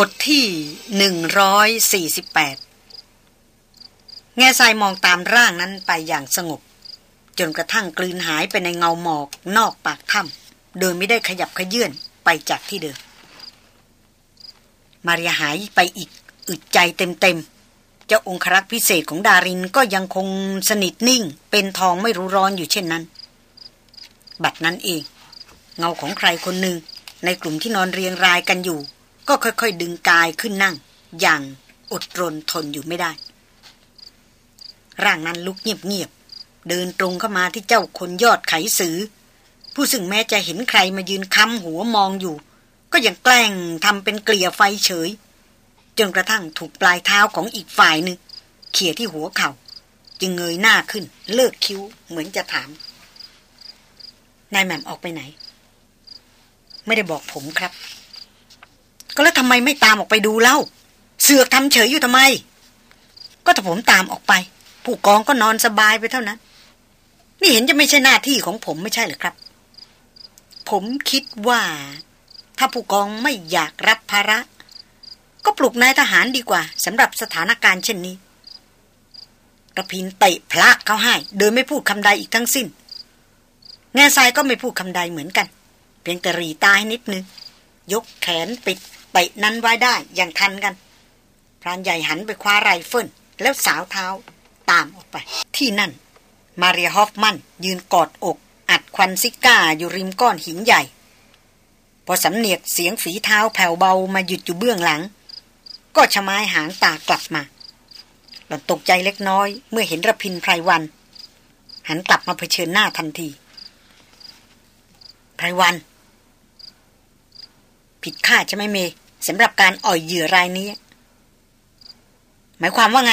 บทที่หนึ่งร้อยสี่สิบแปดแง่ทรายมองตามร่างนั้นไปอย่างสงบ จนกระทั่งกลืนหายไปในเงาหมอกนอกปากถ้ำโดยไม่ได้ขยับขยื่นไปจากที่เดิม มาริยาหายไปอีกอึดใจเต็มๆ เจ้าองครักษ์พิเศษของดารินก็ยังคงสนิทนิ่ง เป็นทองไม่รู้ร้อนอยู่เช่นนั้น บัดนั้นเอง เงาของใครคนหนึ่งในกลุ่มที่นอนเรียงรายกันอยู่ ก็ค่อยๆดึงกายขึ้นนั่ง อย่างอดรนทนอยู่ไม่ได้ ร่างนั้นลุกเงียบๆ เดินตรงเข้ามาที่เจ้าคนยอดไขสือ ผู้ซึ่งแม้จะเห็นใครมายืนค้ำหัวมองอยู่ ก็ยังแกล้งทำเป็นเกลี่ยไฟเฉย จนกระทั่งถูกปลายเท้าของอีกฝ่ายหนึ่งเขี่ยที่หัวเขา่า จึงเงยหน้าขึ้น เลิกคิ้วเหมือนจะถามนายแหม่มออกไปไหน ไม่ได้บอกผมครับ ก็แล้วทำไมไม่ตามออกไปดูเล่า เสือกทำเฉยอยู่ทำไม ก็ถ้าผมตามออกไป ผู้กองก็นอนสบายไปเท่านั้น นี่เห็นจะไม่ใช่หน้าที่ของผมไม่ใช่หรือครับ ผมคิดว่า ถ้าผู้กองไม่อยากรับภาระ ก็ปลุกนายทหารดีกว่าสำหรับสถานการณ์เช่นนี้รพินทร์เตะเพาะเข้าให้ โดยไม่พูดคำใดอีกทั้งสิ้น แง่ทรายก็ไม่พูดคำใดเหมือนกัน เพียงแต่รีตาให้นิดนึง ยกแขนปิด เตะนั้นไว้ได้อย่างทันกันพรานใหญ่หันไปคว้าไรเฟิลแล้วสาวเท้าตามออกไป ที่นั่น มาเรียฮอฟมันยืนกอดอก อัดควันซิการ์อยู่ริมก้อนหินใหญ่ พอสำเหนียกเสียงฝีเท้าแผ่วเบามาหยุดอยู่เบื้องหลัง ก็ชะมายหางตากลับมา หล่อนตกใจเล็กน้อย เมื่อเห็นระพินไพรวัน หันกลับมาเผชิญหน้าทันทีไพรวัน ผิดคาดใช่ไหมเม สำหรับการอ่อยเหยื่อรายนี้ หมายความว่าไง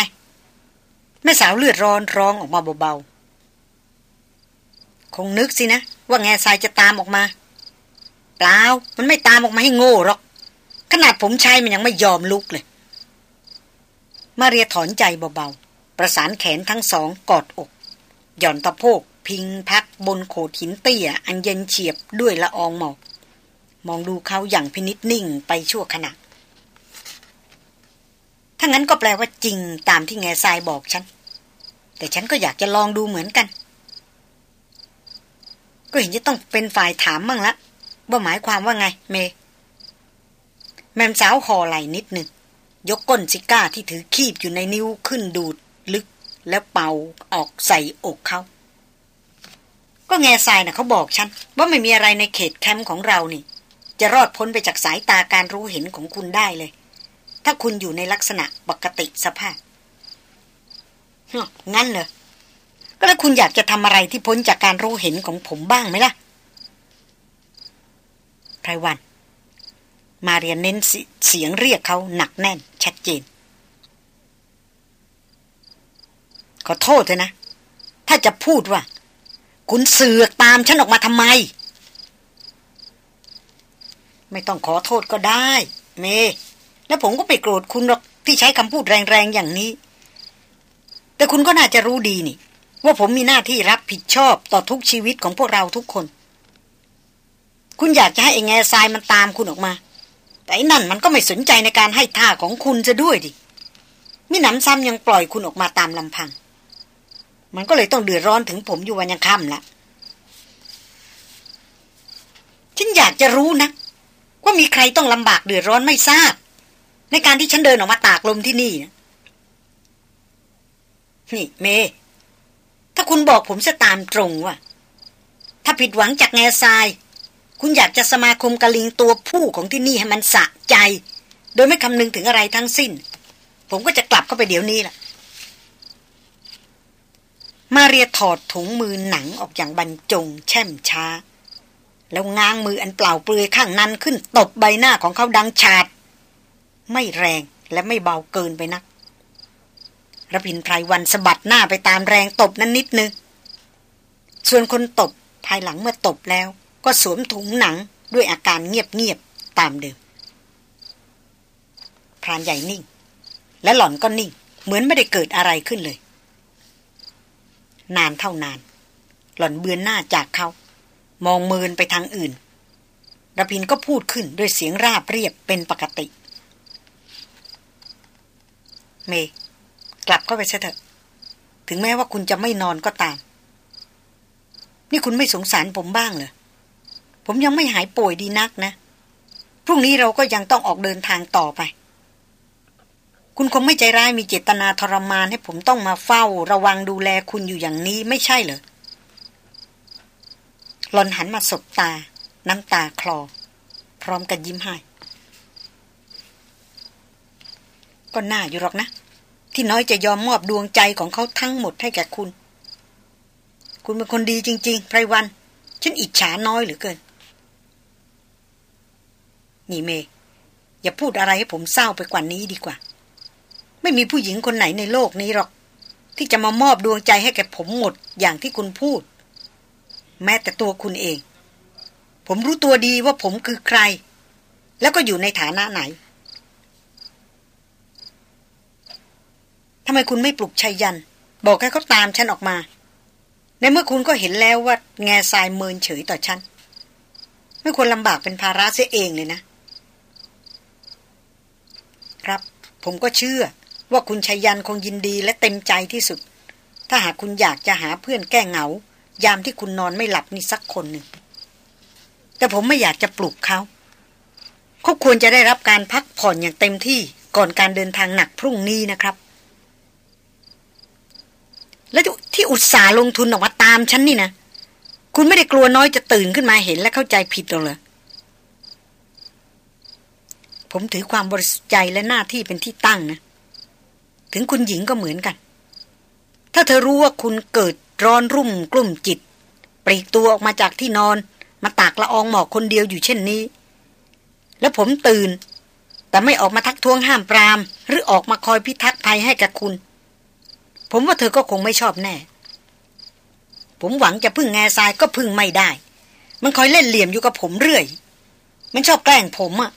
แม่สาวเลือดร้อนร้องออกมาเบาๆ คงนึกสินะ ว่าแง่ทรายจะตามออกมา เปล่า มันไม่ตามออกมาให้โง่หรอก ขนาดผมชายมันยังไม่ยอมลุกเลย มาเรียถอนใจเบาๆ ประสานแขนทั้งสองกอดอก หย่อนตะโพก พิงพักบนโขดหินเตี้ยอันเย็นเฉียบด้วยละอองหมอก มองดูเขาอย่างพินิษนิ่งไปชั่วขณะถ้างั้นก็แปลว่าจริงตามที่แง่ทรายบอกฉัน แต่ฉันก็อยากจะลองดูเหมือนกัน ก็เห็นจะต้องเป็นฝ่ายถามมั่งละว่าหมายความว่าไง เม แม่สาวคอไหลนิดหนึ่ง ยกก้นซิก้าที่ถือคีบอยู่ในนิ้วขึ้นดูดลึกแล้วเป่าออกใส่อกเขา ก็แง่ทรายนะ่ะเขาบอกฉัน ว่าไม่มีอะไรในเขตแคมป์ของเรานี่ จะรอดพ้นไปจากสายตาการรู้เห็นของคุณได้เลย ถ้าคุณอยู่ในลักษณะปกติสภาพงั้นเหรอก็แล้วคุณอยากจะทำอะไรที่พ้นจากการรู้เห็นของผมบ้างไหมล่ะไพรวัน มาเรียนเน้นเสียงเรียกเขาหนักแน่น ชัดเจน ขอโทษเถอะนะ ถ้าจะพูดว่า คุณเสือกตามฉันออกมาทำไม ไม่ต้องขอโทษก็ได้ เม แล้วผมก็ไปโกรธคุณหรอกที่ใช้คำพูดแรงๆอย่างนี้ แต่คุณก็น่าจะรู้ดีนี่ ว่าผมมีหน้าที่รับผิดชอบต่อทุกชีวิตของพวกเราทุกคน คุณอยากจะให้ไอ้แง่ทรายมันตามคุณออกมา แต่นั่นมันก็ไม่สนใจในการให้ท่าของคุณจะด้วยดิมิหนำซ้ำยังปล่อยคุณออกมาตามลำพัง มันก็เลยต้องเดือดร้อนถึงผมอยู่วันยังค่ำละฉันอยากจะรู้นะ ว่ามีใครต้องลำบากเดือดร้อนไม่ทราบ ในการที่ฉันเดินออกมาตากลมที่นี่นะนี่เม ถ้าคุณบอกผมจะตามตรงว่า ถ้าผิดหวังจากแง่ทราย คุณอยากจะสมาคมกะลิงตัวผู้ของที่นี่ให้มันสะใจ โดยไม่คำนึงถึงอะไรทั้งสิ้น ผมก็จะกลับเข้าไปเดี๋ยวนี้ล่ะ มาเรียถอดถุงมือหนังออกอย่างบรรจง แช่มช้า แล้วง้างมืออันเปล่าเปลือยข้างนั้นขึ้นตบใบหน้าของเขาดังฉาด ไม่แรงและไม่เบาเกินไปนักระพินไพรวันสะบัดหน้าไปตามแรงตบนั้นนิดนึง ส่วนคนตบภายหลังเมื่อตบแล้ว ก็สวมถุงหนังด้วยอาการเงียบๆตามเดิมพรานใหญ่นิ่ง และหล่อนก็นิ่ง เหมือนไม่ได้เกิดอะไรขึ้นเลย นานเท่านาน หล่อนเบือนหน้าจากเขา มองเมินไปทางอื่นระพินก็พูดขึ้นด้วยเสียงราบเรียบเป็นปกติ เมย์กลับเข้าไปเถอะ ถึงแม้ว่าคุณจะไม่นอนก็ตาม นี่คุณไม่สงสารผมบ้างเหรอ ผมยังไม่หายป่วยดีนักนะ พรุ่งนี้เราก็ยังต้องออกเดินทางต่อไป คุณคงไม่ใจร้ายมีเจตนาทรมานให้ผมต้องมาเฝ้า ระวังดูแลคุณอยู่อย่างนี้ไม่ใช่เหรอ หลอนหันมาสบตา น้ำตาคลอ พร้อมกันยิ้มให้ก็น่าอยู่หรอกนะ ที่น้อยจะยอมมอบดวงใจของเขาทั้งหมดให้แก่คุณ คุณเป็นคนดีจริง ๆ ไพรวัน ฉันอิจฉาน้อยเหลือเกิน นี่เม อย่าพูดอะไรให้ผมเศร้าไปกว่านี้ดีกว่า ไม่มีผู้หญิงคนไหนในโลกนี้หรอก ที่จะมามอบดวงใจให้แก่ผมหมดอย่างที่คุณพูด แม้แต่ตัวคุณเอง ผมรู้ตัวดีว่าผมคือใคร แล้วก็อยู่ในฐานะไหนทำไมคุณไม่ปลุกชัยยัน บอกให้เขาตามฉันออกมา ในเมื่อคุณก็เห็นแล้วว่า แง่ทรายเมินเฉยต่อฉัน ไม่ควรลำบากเป็นภาระเสียเองเลยนะ ครับ ผมก็เชื่อว่าคุณชัยยันคงยินดีและเต็มใจที่สุด ถ้าหากคุณอยากจะหาเพื่อนแก้เหงา ยามที่คุณนอนไม่หลับนี่สักคนหนึ่ง แต่ผมไม่อยากจะปลุกเขา เขาควรจะได้รับการพักผ่อนอย่างเต็มที่ก่อนการเดินทางหนักพรุ่งนี้นะครับ แล้วที่อุตส่าห์ลงทุนออกมาตามฉันนี่นะ คุณไม่ได้กลัวน้อยจะตื่นขึ้นมาเห็นและเข้าใจผิดหรอกเหรอผมถือความบริสุทธิ์ใจและหน้าที่เป็นที่ตั้งนะ ถึงคุณหญิงก็เหมือนกัน ถ้าเธอรู้ว่าคุณเกิด ร้อนรุ่มกลุ่มจิตปลีกตัวออกมาจากที่นอน มาตากละอองหมอกคนเดียวอยู่เช่นนี้ แล้วผมตื่น แต่ไม่ออกมาทักท้วงห้ามปราม หรือออกมาคอยพิทักษ์ภัยให้กับคุณ ผมว่าเธอก็คงไม่ชอบแน่ ผมหวังจะพึ่งแง่ทรายก็พึ่งไม่ได้ มันคอยเล่นเหลี่ยมอยู่กับผมเรื่อย มันชอบแกล้งผมอะ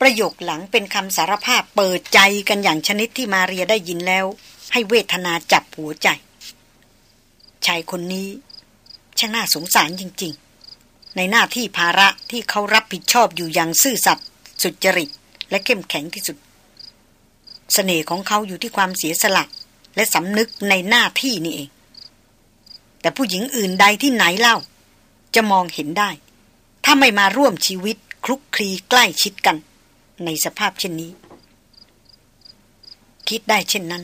ประโยคหลังเป็นคำสารภาพเปิดใจกันอย่างชนิดที่มาเรียได้ยินแล้ว ให้เวทนาจับหัวใจ ชายคนนี้ช่างน่าสงสารจริง ๆ ในหน้าที่ภาระที่เขารับผิดชอบอยู่อย่างซื่อสัตย์สุจริต และเข้มแข็งที่สุดเสน่ห์ของเขาอยู่ที่ความเสียสละ และสำนึกในหน้าที่นี่เอง แต่ผู้หญิงอื่นใดที่ไหนเล่า จะมองเห็นได้ ถ้าไม่มาร่วมชีวิตคลุกคลีใกล้ชิดกัน ในสภาพเช่นนี้ คิดได้เช่นนั้น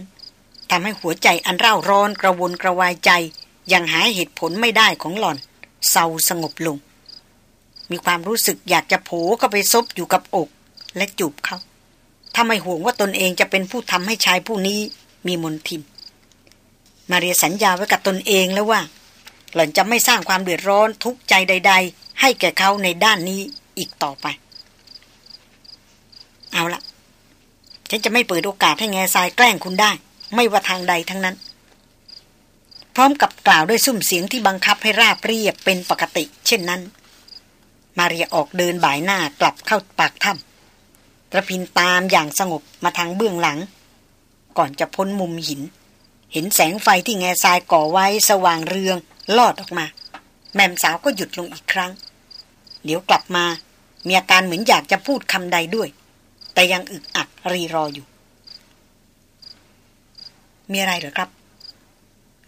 ทำให้หัวใจอันเร่าร้อนกระวนกระวายใจ ยังหาเหตุผลไม่ได้ของหล่อนเศร้าสงบลง มีความรู้สึกอยากจะโผเข้าไปซบอยู่กับอก และจูบเขาถ้าไม่ห่วงว่าตนเองจะเป็นผู้ทำให้ชายผู้นี้มีมนทิน มาเรียสัญญาไว้กับตนเองแล้วว่า หล่อนจะไม่สร้างความเดือดร้อนทุกข์ใจใด ๆ ให้แก่เขาในด้านนี้อีกต่อไป เอาละฉันจะไม่เปิดโอกาสให้แง่ทรายแกล้งคุณได้ ไม่ว่าทางใดทั้งนั้น พร้อมกับกล่าวด้วยซุ้มเสียงที่บังคับให้ราบเรียบเป็นปกติ เช่นนั้น มาเรียออกเดินบ่ายหน้ากลับเข้าปากถ้ำระพินตามอย่างสงบมาทางเบื้องหลัง ก่อนจะพ้นมุมหิน เห็นแสงไฟที่แง่ทรายก่อไว้สว่างเรือง ลอดออกมา แม่มสาวก็หยุดลงอีกครั้ง เดี๋ยวกลับมามีอาการเหมือนอยากจะพูดคำใดด้วย แต่ยังอึกอักรีรออยู่ มีอะไรหรือครับ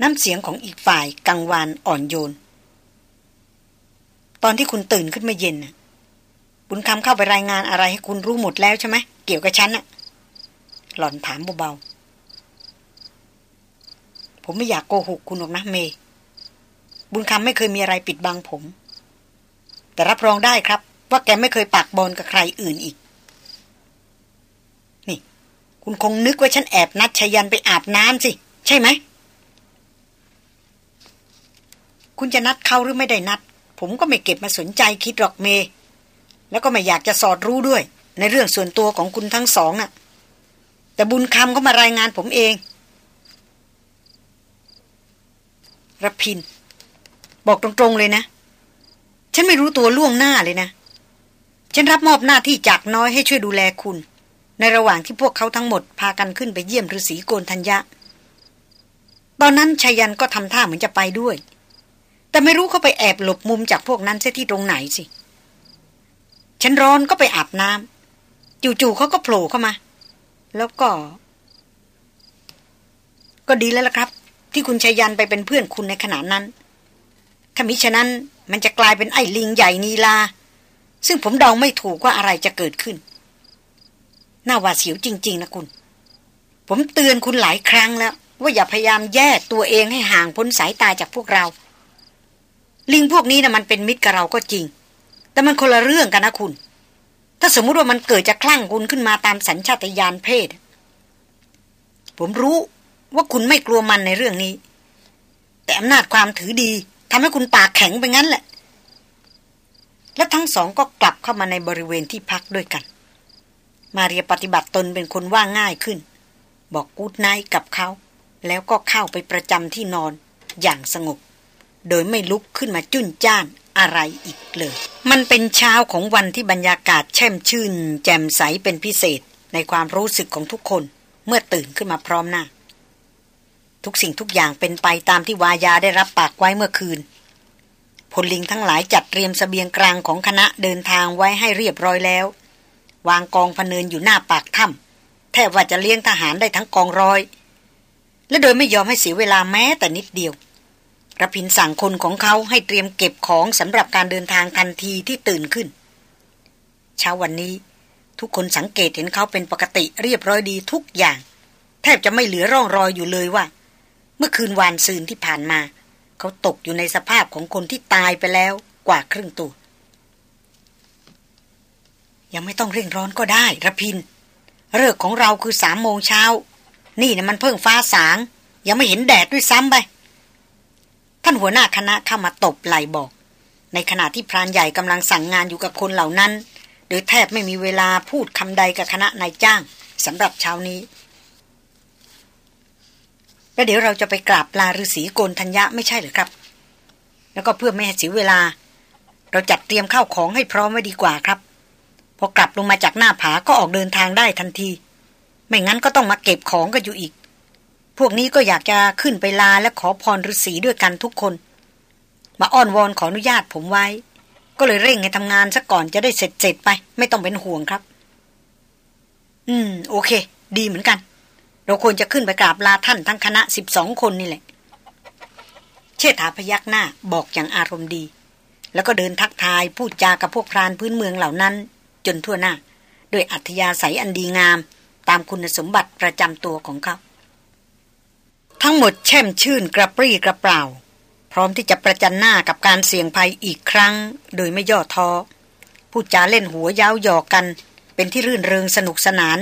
น้ำเสียงของอีกฝ่ายกังวานอ่อนโยน ตอนที่คุณตื่นขึ้นมาเย็นน่ะบุญคำเข้าไปรายงานอะไรให้คุณรู้หมดแล้วใช่ไหมเกี่ยวกับฉันน่ะ หล่อนถามเบาๆ ผมไม่อยากโกหกคุณหรอกนะเมย์บุญคำไม่เคยมีอะไรปิดบังผม แต่รับรองได้ครับ ว่าแกไม่เคยปากบอลกับใครอื่นอีก คุณคงนึกว่าฉันแอบนัดชยันไปอาบน้ำสิ ใช่ไหม คุณจะนัดเขาหรือไม่ได้นัด ผมก็ไม่เก็บมาสนใจคิดหรอกเมย์แล้วก็ไม่อยากจะสอดรู้ด้วย ในเรื่องส่วนตัวของคุณทั้งสองอะ่ะ แต่บุญคำก็มารายงานผมเองระพิน บอกตรงๆเลยนะ ฉันไม่รู้ตัวล่วงหน้าเลยนะ ฉันรับมอบหน้าที่จากน้อยให้ช่วยดูแลคุณ ในระหว่างที่พวกเขาทั้งหมดพากันขึ้นไปเยี่ยมฤาษีโกนธัญญะ ตอนนั้นชายันก็ทำท่าเหมือนจะไปด้วย แต่ไม่รู้เขาไปแอบหลบมุมจากพวกนั้นเสียที่ตรงไหนสิ ฉันร้อนก็ไปอาบน้ำจู่ๆเขาก็โผล่เข้ามา แล้วก็ ก็ดีแล้วล่ะครับ ที่คุณชายันไปเป็นเพื่อนคุณในขณะนั้นถ้ามิฉะนั้นมันจะกลายเป็นไอ้ลิงใหญ่นีลา ซึ่งผมเดาไม่ถูกว่าอะไรจะเกิดขึ้น น่าหวาดเสียวจริง ๆ นะคุณ ผมเตือนคุณหลายครั้งแล้ว ว่าอย่าพยายามแยกตัวเองให้ห่างพ้นสายตาจากพวกเรา ลิงพวกนี้นะมันเป็นมิตรกับเราก็จริง แต่มันคนละเรื่องกันนะคุณ ถ้าสมมุติว่ามันเกิดจะคลั่งคุณขึ้นมาตามสัญชาตญาณเพศ ผมรู้ว่าคุณไม่กลัวมันในเรื่องนี้ แต่อำนาจความถือดีทำให้คุณปากแข็งไปงั้นแหละ และทั้งสองก็กลับเข้ามาในบริเวณที่พักด้วยกัน มาเรียปฏิบัติตนเป็นคนว่าง่ายขึ้น บอกกูดไนกับเขา แล้วก็เข้าไปประจำที่นอนอย่างสงบ โดยไม่ลุกขึ้นมาจุ้นจ้านอะไรอีกเลย มันเป็นเช้าของวันที่บรรยากาศแช่มชื่น แจ่มใสเป็นพิเศษในความรู้สึกของทุกคนเมื่อตื่นขึ้นมาพร้อมหน้า ทุกสิ่งทุกอย่างเป็นไปตามที่วายาได้รับปากไว้เมื่อคืนพลลิงทั้งหลายจัดเตรียมสเสบียงกลางของคณะเดินทางไว้ให้เรียบร้อยแล้ว วางกองพเนินอยู่หน้าปากถ้ำแทบว่าจะเลี้ยงทหารได้ทั้งกองร้อย และโดยไม่ยอมให้เสียเวลาแม้แต่นิดเดียวรพินสั่งคนของเขาให้เตรียมเก็บของสำหรับการเดินทางทันทีที่ตื่นขึ้น เช้าวันนี้ ทุกคนสังเกตเห็นเขาเป็นปกติเรียบร้อยดีทุกอย่าง แทบจะไม่เหลือร่องรอยอยู่เลยว่า เมื่อคืนวานซืนที่ผ่านมา เขาตกอยู่ในสภาพของคนที่ตายไปแล้วกว่าครึ่งตัว ยังไม่ต้องเร่งร้อนก็ได้ระพินเลิกของเราคือสามโมงเช้า นี่นะมันเพิ่งฟ้าสาง ยังไม่เห็นแดดด้วยซ้ำไป ท่านหัวหน้าคณะเข้ามาตบไหลบอก ในขณะที่พรานใหญ่กำลังสั่งงานอยู่กับคนเหล่านั้น โดยแทบไม่มีเวลาพูดคำใดกับคณะนายจ้างสำหรับเช้านี้แล้วเดี๋ยวเราจะไปกราบลาฤาษีโกนธัญญะไม่ใช่หรือครับ แล้วก็เพื่อไม่ให้เสียเวลา เราจัดเตรียมข้าวของให้พร้อมไว้ดีกว่าครับ พอกลับลงมาจากหน้าผาก็ออกเดินทางได้ทันที ไม่งั้นก็ต้องมาเก็บของกันอยู่อีก พวกนี้ก็อยากจะขึ้นไปลาและขอพรฤาษีด้วยกันทุกคน มาอ้อนวอนขออนุญาตผมไว้ ก็เลยเร่งให้ทำงานซะก่อนจะได้เสร็จเสร็จไป ไม่ต้องเป็นห่วงครับ อืม โอเค ดีเหมือนกัน เราควรจะขึ้นไปกราบลาท่านทั้งคณะสิบสองคนนี่แหละ เชษฐาพยักหน้าบอกอย่างอารมณ์ดี แล้วก็เดินทักทายพูดจากับพวกพรานพื้นเมืองเหล่านั้น จนทั่วหน้า โดยอัธยาศัยอันดีงาม ตามคุณสมบัติประจำตัวของเขา ทั้งหมดแช่มชื่นกระปรี้กระเปล่า พร้อมที่จะประจันหน้ากับการเสี่ยงภัยอีกครั้ง โดยไม่ย่อท้อพูดจาเล่นหัวย้าวหยอกกัน เป็นที่รื่นเริงสนุกสนาน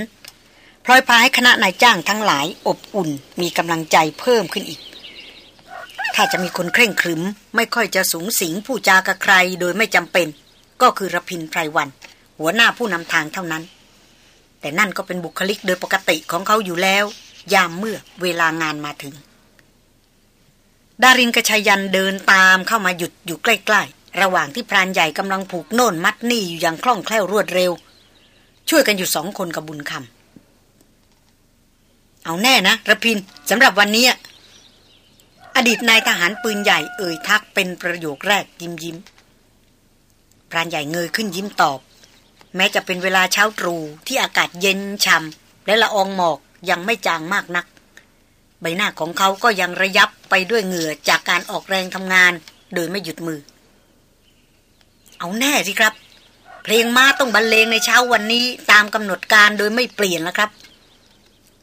พลอยพาให้คณะนายจ้างทั้งหลายอบอุ่นมีกำลังใจเพิ่มขึ้นอีก ถ้าจะมีคนเคร่งครึม ไม่ค่อยจะสูงสิงผู้จากับใครโดยไม่จำเป็น ก็คือรพินไพรวัน หัวหน้าผู้นำทางเท่านั้น แต่นั่นก็เป็นบุคลิกโดยปกติของเขาอยู่แล้ว ยามเมื่อเวลางานมาถึง ดารินกระชายันเดินตามเข้ามาหยุดอยู่ใกล้ ๆ ระหว่างที่พรานใหญ่กำลังผูกโน่นมัดนี่อยู่อย่างคล่องแคล่วรวดเร็ว ช่วยกันอยู่สองคนกับบุญคำเอาแน่นะระพินสำหรับวันนี้อดีตนายทหารปืนใหญ่เอ่ยทักเป็นประโยคแรกยิ้มยิ้มพรานใหญ่เงยขึ้นยิ้มตอบ แม้จะเป็นเวลาเช้าตรู่ที่อากาศเย็นช่ำและละอองหมอกยังไม่จางมากนัก ใบหน้าของเขาก็ยังระยับไปด้วยเหงื่อจากการออกแรงทำงาน โดยไม่หยุดมือ เอาแน่สิครับ เพลงมาต้องบรรเลงในเช้าวันนี้ตามกำหนดการโดยไม่เปลี่ยนแล้วครับ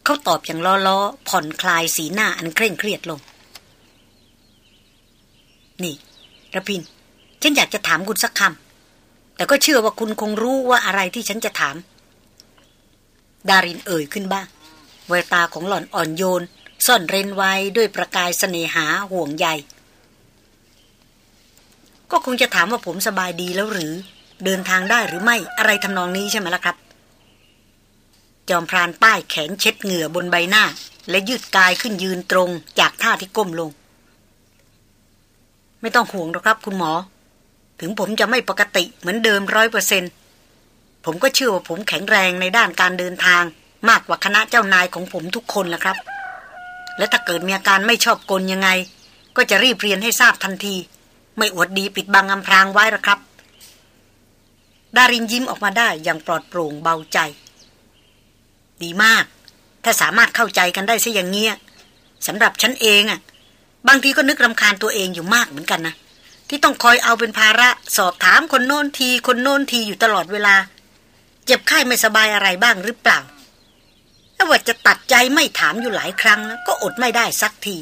เขาตอบอย่างล้อๆ ผ่อนคลายสีหน้าอันเคร่งเครียดลง นี่ระพินฉันอยากจะถามคุณสักคำ แต่ก็เชื่อว่าคุณคงรู้ว่าอะไรที่ฉันจะถาม ดารินเอ่ยขึ้นบ้างแววตาของหล่อนอ่อนโยน ซ่อนเร้นไว้ด้วยประกายเสน่หาห่วงใยก็คงจะถามว่าผมสบายดีแล้วหรือ เดินทางได้หรือไม่อะไรทำนองนี้ใช่ไหมล่ะครับ จอมพรานป้ายแขนเช็ดเหงื่อบนใบหน้า และยืดกายขึ้นยืนตรงจากท่าที่ก้มลง ไม่ต้องห่วงหรอกครับคุณหมอ ถึงผมจะไม่ปกติเหมือนเดิมร้อยเปอร์เซนผมก็เชื่อว่าผมแข็งแรงในด้านการเดินทาง มากกว่าคณะเจ้านายของผมทุกคนละครับ และถ้าเกิดมีอาการไม่ชอบกลยังไง ก็จะรีบเรียนให้ทราบทันที ไม่อวดดีปิดบังอำพรางไว้ละครับ ดารินยิ้มออกมาได้อย่างปลอดโปร่งเบาใจ ดีมาก ถ้าสามารถเข้าใจกันได้ซะอย่างเงี้ยสำหรับฉันเองอะ่ะ บางทีก็นึกรำคาญตัวเองอยู่มากเหมือนกันนะ ที่ต้องคอยเอาเป็นภาระสอบถามคนโน้นที คนโน้นทีอยู่ตลอดเวลา เจ็บไข้ไม่สบายอะไรบ้างหรือเปล่าถ้าว่าจะตัดใจไม่ถามอยู่หลายครั้งนะก็อดไม่ได้สักที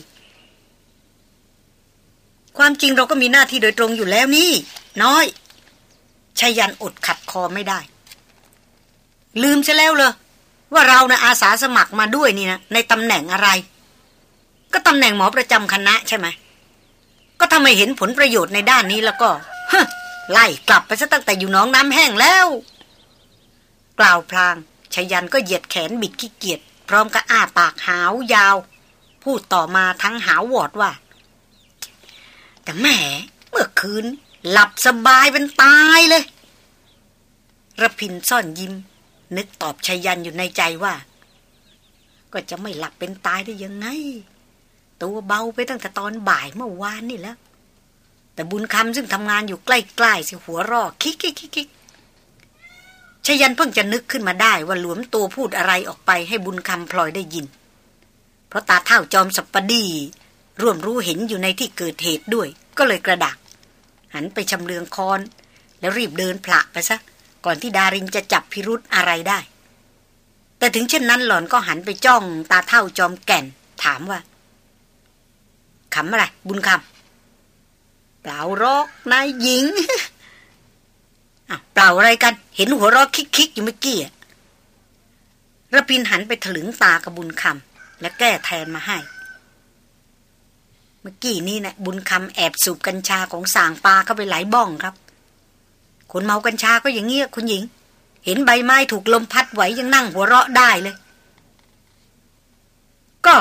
ความจริงเราก็มีหน้าที่โดยตรงอยู่แล้วนี่ น้อยชายันอดขัดคอไม่ได้ ลืมใช่แล้วเลยว่าเรานะอาสาสมัครมาด้วยนี่นะในตำแหน่งอะไร ก็ตำแหน่งหมอประจำคณะใช่ไหม ก็ทำไมเห็นผลประโยชน์ในด้านนี้แล้วก็ไล่กลับไปซะตั้งแต่อยู่น้องน้ำแห้งแล้ว กล่าวพลางชยันก็เหยียดแขนบิดขี้เกียจพร้อมกับอ้าปากหาวยาว พูดต่อมาทั้งหาวอดว่า แต่แม่เมื่อคืน หลับสบายเป็นตายเลยระพินซ่อนยิ้ม นึกตอบชยันอยู่ในใจว่า ก็จะไม่หลับเป็นตายได้ยังไง ตัวเบาไปตั้งแต่ตอนบ่ายเมื่อวานนี่แล้ว แต่บุญคำซึ่งทำงานอยู่ใกล้ๆสิหัวรอคิกคิกคิกชยันเพิ่งจะนึกขึ้นมาได้ว่าหลวมตัวพูดอะไรออกไปให้บุญคำพลอยได้ยิน เพราะตาเท่าจอมสัปปดีร่วมรู้เห็นอยู่ในที่เกิดเหตุด้วย ก็เลยกระดัก หันไปชำเลืองคอน แล้วรีบเดินผละไปซะ ก่อนที่ดารินจะจับพิรุธอะไรได้ แต่ถึงเช่นนั้นหล่อนก็หันไปจ้องตาเท่าจอมแก่น ถามว่า ขำอะไร บุญคำเปล่ารอกนายหญิงเปล่าอะไรกัน เห็นหัวรอกคิกๆอยู่เมื่อกี้ระพินหันไปถลึงตากับบุญคำและแก้แทนมาให้ เมื่อกี้นี้นะบุญคำแอบสูบกัญชาของสางปลาเข้าไปหลายบ้องครับ คนเมากัญชาก็อย่างเงี้ยคุณหญิง เห็นใบไม้ถูกลมพัดไหวยังนั่งหัวเราะได้เลย ก็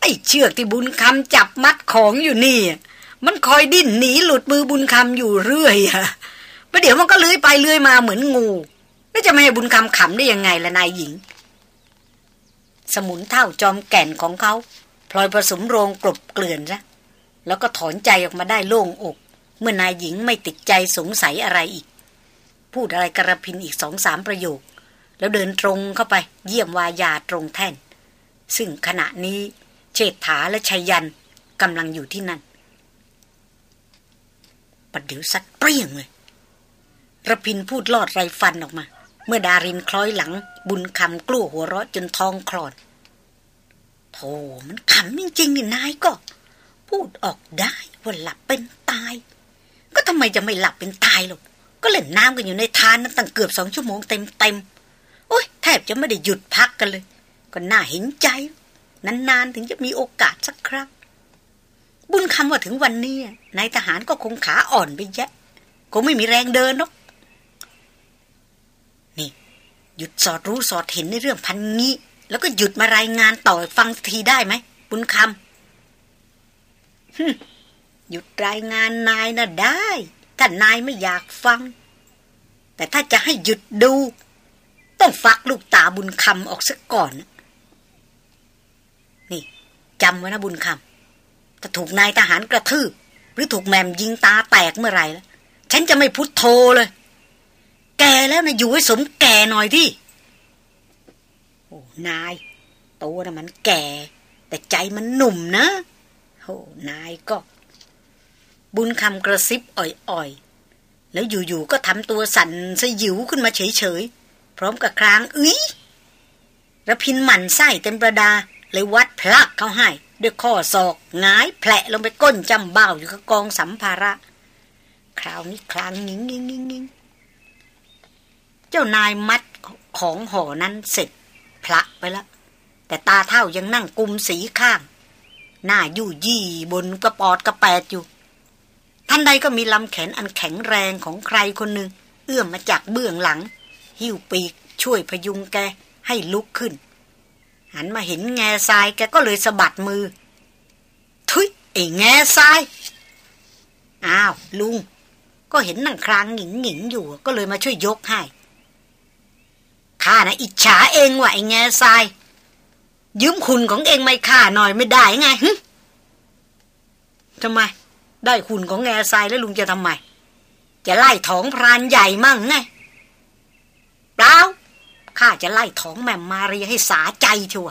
ไอ้เชือกที่บุญคำจับมัดของอยู่นี่ มันคอยดิ้นหนีหลุดมือบุญคำอยู่เรื่อยอะประเดี๋ยวมันก็เลื้อยไปเลื้อยมาเหมือนงูแล้วจะไม่ให้บุญคำขำได้ยังไงล่ะนายหญิง สมุนเท่าจอมแก่นของเขาพลอยผสมโรงกลบเกลื่อนซะแล้วก็ถอนใจออกมาได้โล่งอก เมื่อนายหญิงไม่ติดใจสงสัยอะไรอีก พูดอะไรกระพินอีกสองสามประโยค แล้วเดินตรงเข้าไป เยี่ยมวายาตรงแท่น ซึ่งขณะนี้เชษฐาและชัยยันกำลังอยู่ที่นั่นประเดี๋ยวสัดเปรี้ยงเลยระพินพูดลอดไรฟันออกมา เมื่อดารินคล้อยหลัง บุญคำกลั้วหัวเราะจนทองคลอดโธ่มันขำจริงๆนี่นายก็ พูดออกได้ว่าหลับเป็นตาย ก็ทำไมจะไม่หลับเป็นตายหรอกก็เล่นน้ำกันอยู่ในทานนั้นตั้งเกือบสองชั่วโมงเต็มๆโอ้ยแทบจะไม่ได้หยุดพักกันเลย ก็น่าเห็นใจ นานๆถึงจะมีโอกาสสักครั้ง บุญคำว่าถึงวันนี้นายทหารก็คงขาอ่อนไปแยะ คงไม่มีแรงเดินหรอก นี่ หยุดสอดรู้สอดเห็นในเรื่องพันงี้ แล้วก็หยุดมารายงานต่อฟังทีได้ไหม บุญคำหยุดรายงานนายน่ะได้ ถ้านายไม่อยากฟัง แต่ถ้าจะให้หยุดดู ต้องฟักลูกตาบุญคำออกซะก่อนนี่ จำไว้นะบุญคำถ้าถูกนายทหารกระทืบ หรือถูกแมมยิงตาแตกเมื่อไหร่แล้วฉันจะไม่พุทโธเลย แกแล้วนะอยู่ให้สมแก่หน่อยที่โอ้นายตัวนะมันแก่ แต่ใจมันหนุ่มนะโอ้นายก็ บุญคำกระซิบอ่อยๆ แล้วอยู่ๆก็ทำตัวสั่นสยิวขึ้นมาเฉยๆ พร้อมกับคราง อุ้ยระพินหมันไส้เต็มประดา เลยวัดพลักเขาให้ ด้วยข้อศอกงายแผลลงไปก้นจำเบ้าอยู่กับกองสัมภาระ คราวนี้คลางงิงงิงงิงงิงเจ้านายมัดของห่อนั้นเสร็จพระไปแล้วแต่ตาเท่ายังนั่งกุมสีข้าง หน้ายู่ยี่บนกระปอดกระแปดอยู่ท่านใดก็มีลำแขนอันแข็งแรงของใครคนหนึ่ง เอื้อมมาจากเบื้องหลัง หิ้วปีกช่วยพยุงแกให้ลุกขึ้น หันมาเห็นแง่ทรายแกก็เลยสะบัดมือ ทุยไอ้แง่ทราย อ้าว ลุง ก็เห็นนั่งครางหงิงหงิงอยู่ก็เลยมาช่วยยกให้ข้านะอิจฉาเองว่ะไอ้แง่ทราย ยืมคุณของเองไม่ค่าหน่อยไม่ได้ไงฮึทำไม ได้คุณของแง่ทรายแล้วลุงจะทำไม จะไล่ถองพรานใหญ่มั่งไงเปล่า ข้าจะไล่ท้องแม่มารีให้สาใจชัว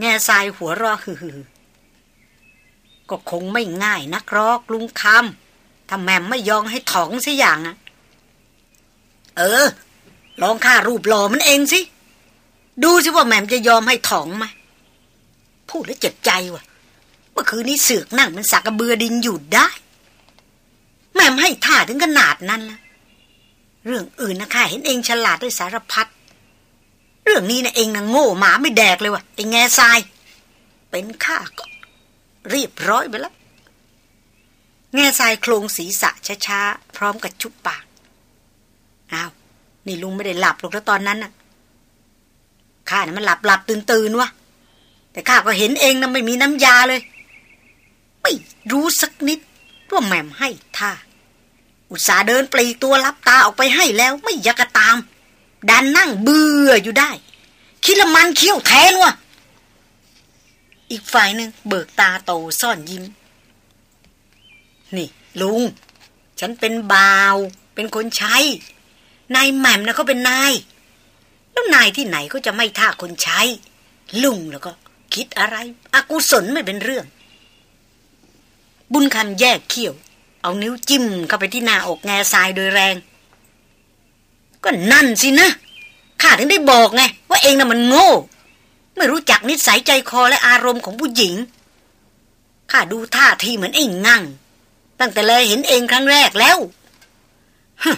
แง่ทรายหัวรอฮือก็คงไม่ง่ายนักรอกลุงคำถ้าแม่ไม่ยอมให้ถองสิอย่างอะเออ ลองข้ารูปหล่อมันเองสิ ดูสิว่าแม่มจะยอมให้ถองไหมพูดแล้วเจ็บใจว่ะ เมื่อคืนนี้เสือกนั่งมันสักกระเบือดินอยู่ได้ แม่มให้ท่าถึงขนาดนั้นละ เรื่องอื่นนะข้าเห็นเองฉลาดด้วยสารพัดเรื่องนี้นะเองนะโง่หมาไม่แดกเลยวะไอ้แง่ทราย เป็นข้าก็เรียบร้อยไปแล้วแง่ทรายโครงศีรษะช้าๆพร้อมกับชุบปากอ้าวนี่ลุงไม่ได้หลับหรอกแล้วตอนนั้นน่ะข้านะ่ะมันหลับหลับตื่นตื่นวะแต่ข้าก็เห็นเองนะไม่มีน้ำยาเลย ไม่รู้สักนิดว่าแม่มให้ท่า อุตสาเดินปลีตัวรับตาออกไปให้แล้วไม่อยากกระตาม ดันนั่งเบื่ออยู่ได้ คิดละมันเขี้ยวแทนวะอีกฝ่ายหนึ่งเบิกตาโตซ่อนยิ้ม นี่ ลุง ฉันเป็นบ่าว เป็นคนใช้ นายแหม่มนะเขาเป็นนาย แล้วนายที่ไหนก็จะไม่ท่าคนใช้ ลุงแล้วก็ คิดอะไรอากุศลไม่เป็นเรื่อง บุญคำแยกเขี้ยว เอานิ้วจิ้มเข้าไปที่หน้าอกแง่ทรายโดยแรง ก็นั่นสินะข้าถึงได้บอกไง ว่าเองน่ะมันโง่ ไม่รู้จักนิสัยใจคอและอารมณ์ของผู้หญิงข้าดูท่าทีเหมือนไอ้งั่ง ตั้งแต่เลยเห็นเองครั้งแรกแล้วฮึ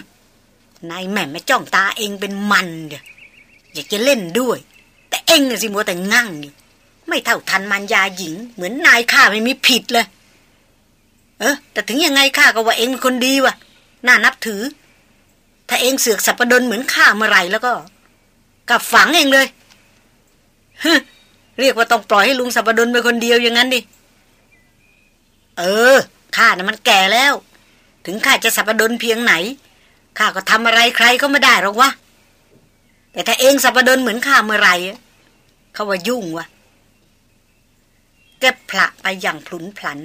นายแม่แม่จ้องตาเองเป็นมันเดียอยากจะเล่นด้วย แต่เองน่ะสิมัวแต่งั่งอยู่ไม่เท่าทันมันยาหญิง เหมือนนายข้าไม่มีผิดเลย เออ แต่ถึงยังไงข้าก็ว่าเองเป็นคนดีวะน่านับถือ ถ้าเองเสือกสับปะดนเหมือนข้าเมื่อไรแล้วก็กับฝังเองเลยฮึเรียกว่าต้องปล่อยให้ลุงสับปะดนไปคนเดียวอย่างนั้นดิเออข้านะ่ะมันแก่แล้ว ถึงข้าจะสับปะดนเพียงไหนข้าก็ทำอะไรใครก็ไม่ได้หรอกวะแต่ถ้าเองสับปะดนเหมือนข้าเมื่อไรเขาว่ายุ่งวะแกพละไปอย่างพลุนพลัน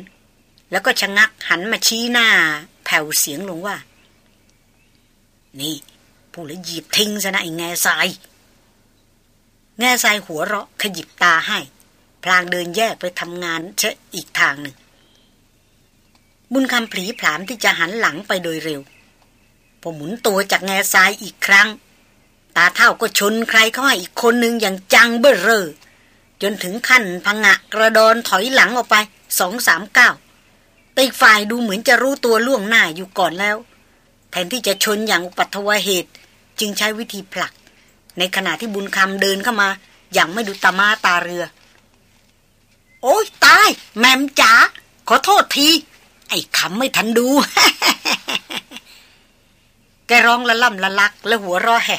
แล้วก็ชะงักหันมาชี้หน้า แผ่วเสียงลงว่า นี่ผู้ละหยิบทิ้งซะนะไอ้แง่ทราย แง่ทรายหัวเราะขยิบตาให้ พลางเดินแยกไปทำงานเชะอีกทางหนึ่ง บุญคำผลีผลามที่จะหันหลังไปโดยเร็ว พอหมุนตัวจากแง่ทรายอีกครั้ง ตาเท่าก็ชนใครเข้าให้อีกคนหนึ่งอย่างจังเบ้อเร่อจนถึงขั้นพังะกระดอนถอยหลังออกไปสองสามเก้า แต่อีกฝ่ายดูเหมือนจะรู้ตัวล่วงหน้าอยู่ก่อนแล้ว แทนที่จะชนอย่างอุปัตวเหตุ จึงใช้วิธีผลัก ในขณะที่บุญคำเดินเข้ามา อย่างไม่ดูตามาตาเรือ โอ้ยตาย แมมจ๋าขอโทษที ไอ้คำไม่ทันดู แกร้องละล่ำละลัก และหัวเรอแห่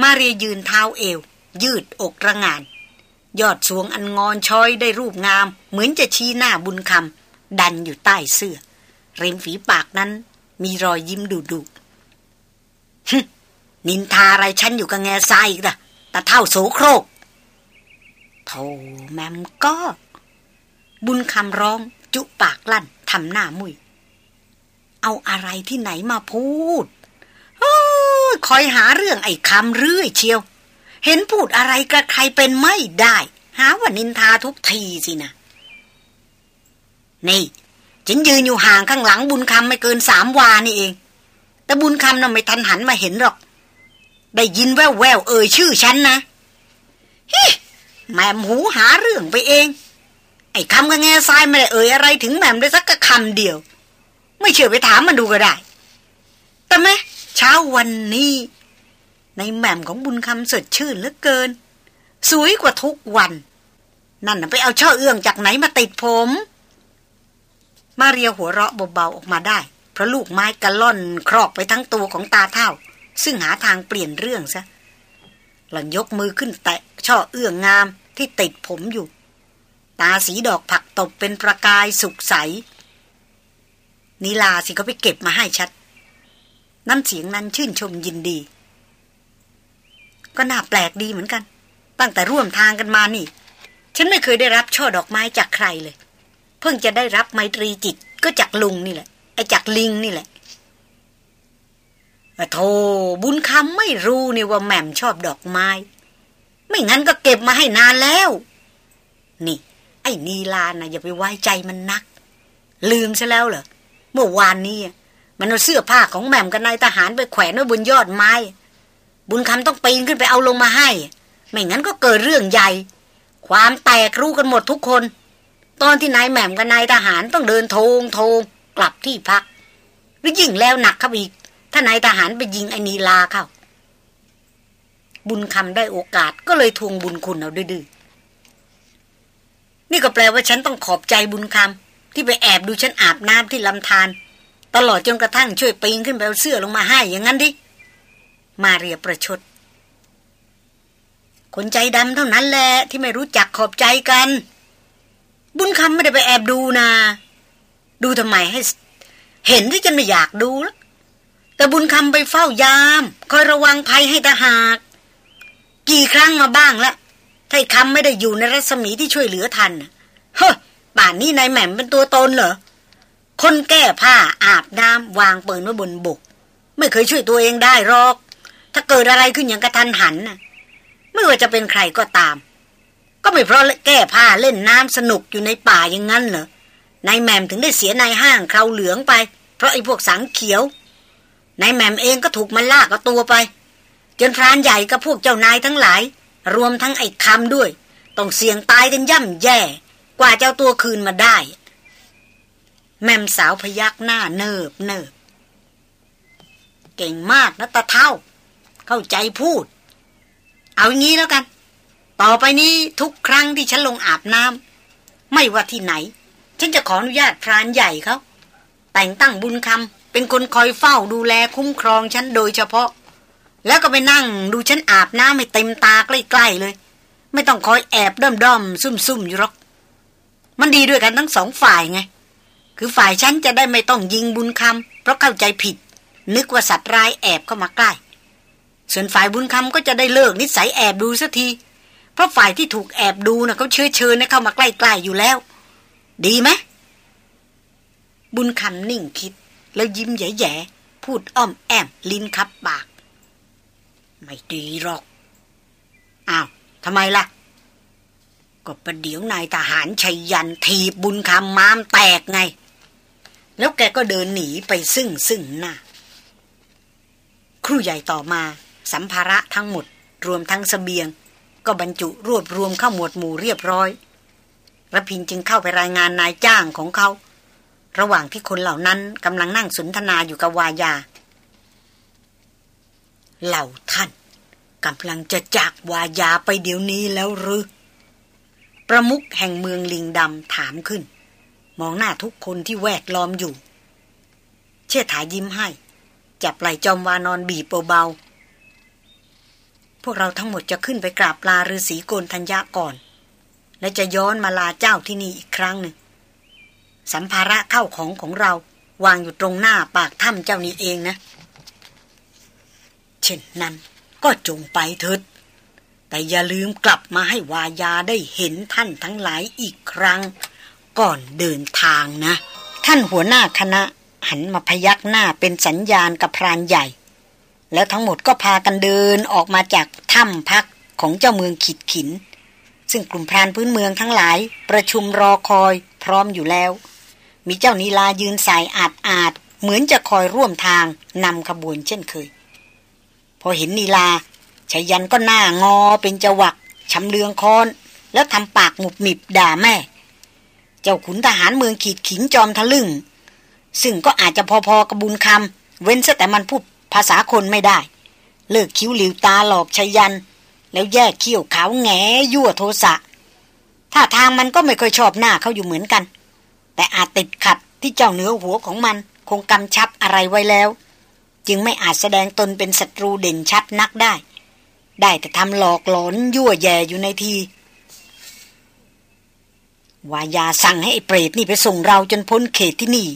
มาเรียยืนเท้าเอว ยืดอกระงาน ยอดสวงอันงอนช้อยได้รูปงาม เหมือนจะชี้หน้าบุญคำ ดันอยู่ใต้เสื้อ ริมฝีปากนั้น มีรอยยิ้มดุดุนินทาอะไรฉันอยู่กับแง่ทรายอีกล่ะแต่เท่าโสโครกโธ่แมมก็ บุญคำร้อง จุปากลั่นทำหน้ามุย เอาอะไรที่ไหนมาพูดคอยหาเรื่องไอ้คำเรื่อยเชียว เห็นพูดอะไรกับใครเป็นไม่ได้ หาว่านินทาทุกทีสินะ นี่ฉันยืนอยู่ห่างข้างหลังบุญคำไม่เกินสามวานี่เอง แต่บุญคำน่ะไม่ทันหันมาเห็นหรอก ได้ยินแววแววเอ่ยชื่อฉันนะฮิแม่มหูหาเรื่องไปเอง ไอ้คำกับแง่ทรายไม่ได้เอ่ยอะไรถึงแม่มได้สักคำเดียว ไม่เชื่อไปถามมันดูก็ได้ แต่แม่เช้าวันนี้ ในแม่มของบุญคำสดชื่นเหลือเกิน สวยกว่าทุกวัน นั่นไปเอาช่อเอื้องจากไหนมาติดผม มาเรียหัวเราะเบาๆออกมาได้ เพราะลูกไม้กระล่อนครอบไปทั้งตัวของตาเท่า ซึ่งหาทางเปลี่ยนเรื่องซะ หล่อนยกมือขึ้นแตะ ช่อเอื้องงามที่ติดผมอยู่ ตาสีดอกผักตบเป็นประกายสุกใสนีลาสิเขาไปเก็บมาให้ชัด น้ำเสียงนั้นชื่นชมยินดี ก็น่าแปลกดีเหมือนกัน ตั้งแต่ร่วมทางกันมานี่ ฉันไม่เคยได้รับช่อดอกไม้จากใครเลย เพิ่งจะได้รับไมตรีจิตก็จากลุงนี่แหละ ไอ้จากลิงนี่แหละโธ่บุญคำไม่รู้นี่ว่าแม่มชอบดอกไม้ ไม่งั้นก็เก็บมาให้นานแล้ว นี่ ไอ้นีลานะอย่าไปไว้ใจมันนัก ลืมซะแล้วเหรอ เมื่อวานนี้มันเอาเสื้อผ้าของแหม่มกับนายทหารไปแขวนไว้บนยอดไม้ บุญคำต้องปีนขึ้นไปเอาลงมาให้ ไม่งั้นก็เกิดเรื่องใหญ่ ความแตกรู้กันหมดทุกคน ตอนที่นายแหม่มกับนายทหารต้องเดินโทงโทงกลับที่พัก หรือยิ่งแล้วหนักครับอีก ถ้านายทหารไปยิงไอ้นีลาเข้า บุญคำได้โอกาสก็เลยทวงบุญคุณเอาดื้อนี่ก็แปลว่าฉันต้องขอบใจบุญคำที่ไปแอบดูฉันอาบน้ำที่ลำธารตลอดจนกระทั่งช่วยปีนขึ้นไปเอาเสื้อลงมาให้อย่างนั้นดิ มาเรียประชด คนใจดำเท่านั้นแหละที่ไม่รู้จักขอบใจกัน บุญคำไม่ได้ไปแอบดูนะ ดูทำไมให้ เห็นที่จะไม่อยากดูแล้วแต่บุญคำไปเฝ้ายาม คอยระวังภัยให้ตาหาก กี่ครั้งมาบ้างล้วถ้าคำไม่ได้อยู่ในรัศมีที่ช่วยเหลือทันเฮ้ป่านนี้นายแหม่มเป็นตัวตนเหรอ คนแก้ผ้าอาบน้ำวางปืนไว้บนบก ไม่เคยช่วยตัวเองได้หรอก ถ้าเกิดอะไรขึ้นอย่างกระทันหันน่ะ ไม่ว่าจะเป็นใครก็ตาม ก็ไม่เพราะแก้ผ้าเล่นน้ำสนุกอยู่ในป่าอย่างนั้นเหรอนายแมมถึงได้เสียนายห้างคราวเหลืองไป เพราะไอ้พวกสังเขียวนายแมมเองก็ถูกมันลากเอาตัวไป จนพรานใหญ่กับพวกเจ้านายทั้งหลาย รวมทั้งไอ้คำด้วย ต้องเสี่ยงตายกันย่ำแย่ กว่าเจ้าตัวคืนมาได้ แมมสาวพยักหน้าเนิบเนิบเก่งมากนะตาเท่า เข้าใจพูด เอาอย่างนี้แล้วกัน ต่อไปนี้ทุกครั้งที่ฉันลงอาบน้ำไม่ว่าที่ไหน ฉันจะขออนุญาตพรานใหญ่เขาแต่งตั้งบุญคำเป็นคนคอยเฝ้าดูแลคุ้มครองฉันโดยเฉพาะ แล้วก็ไปนั่งดูฉันอาบน้ำให้เต็มตาใกล้ๆเลย ไม่ต้องคอยแอบด้อมด้อมซุ่มซุ่มอยู่หรอก มันดีด้วยกันทั้งสองฝ่ายไง คือฝ่ายฉันจะได้ไม่ต้องยิงบุญคำเพราะเข้าใจผิด นึกว่าสัตว์ร้ายแอบเข้ามาใกล้ ส่วนฝ่ายบุญคำก็จะได้เลิกนิสัยแอบดูสักที เพราะฝ่ายที่ถูกแอบดูนะ่ะเขาเชื้อเชิญให้เข้ามาใกล้ๆอยู่แล้ว ดีไหมบุญคำนิ่งคิด แล้วยิ้มแย่ๆพูดอ้อมแอมลิ้นคับปาก ไม่ดีหรอก อ้าวทำไมล่ะ ก็ประเดี๋ยวนายทหารชัยยันทีบบุญคำม้ามแตกไง แล้วแกก็เดินหนีไปซึ่งซึ่งหน้าครูใหญ่ต่อมา สัมภาระทั้งหมด รวมทั้งสเสบียง ก็บรรจุรวบรวมเข้าหมวดหมู่เรียบร้อยระพินจึงเข้าไปรายงานนายจ้างของเขา ระหว่างที่คนเหล่านั้นกำลังนั่งสนทนาอยู่กับวายา เหล่าท่านกำลังจะจากวายาไปเดี๋ยวนี้แล้วหรือ ประมุขแห่งเมืองลิงดำถามขึ้น มองหน้าทุกคนที่แวดล้อมอยู่ เชื่อถายิ้มให้ จับไหล่จอมวานอนบีบเบา พวกเราทั้งหมดจะขึ้นไปกราบลาฤาษีโกนธัญญาก่อน และจะย้อนมาลาเจ้าที่นี่อีกครั้งหนึ่ง สัมภาระเข้าของของเราวางอยู่ตรงหน้าปากถ้ำเจ้านี้เองนะ เช่นนั้นก็จงไปเถิด แต่อย่าลืมกลับมาให้วายาได้เห็นท่านทั้งหลายอีกครั้ง ก่อนเดินทางนะ ท่านหัวหน้าคณะหันมาพยักหน้าเป็นสัญญาณกับพรานใหญ่ แล้วทั้งหมดก็พากันเดินออกมาจากถ้ำพักของเจ้าเมืองขิดขิน ซึ่งกลุ่มพรานพื้นเมืองทั้งหลาย ประชุมรอคอยพร้อมอยู่แล้ว มีเจ้านีลายืนสายอาดอาดเหมือนจะคอยร่วมทางนำขบวนเช่นเคย พอเห็นนีลาชายันก็หน้างอเป็นจวักชำเลืองคอน แล้วทำปากหมุบหมิบด่าแม่ เจ้าขุนทหารเมืองขีดขิงจอมทะลึ่ง ซึ่งก็อาจจะพอๆกับบุญคำเว้นซะแต่มันพูด ภาษาคนไม่ได้ เลิกคิ้วหลิวตาหลอกชยัน แล้วแยกเขี้ยวขาวแงยั่วโทสะถ้าทางมันก็ไม่ค่อยชอบหน้าเขาอยู่เหมือนกัน แต่อาจติดขัดที่เจ้าเนื้อหัวของมันคงกำชับอะไรไว้แล้ว จึงไม่อาจแสดงตนเป็นศัตรูเด่นชัดนักได้ ได้แต่ทำหลอกหลอนยั่วแย่อยู่ในทีวายาสั่งให้ไอ้เปรตนี่ไปส่งเราจนพ้นเขตที่นี่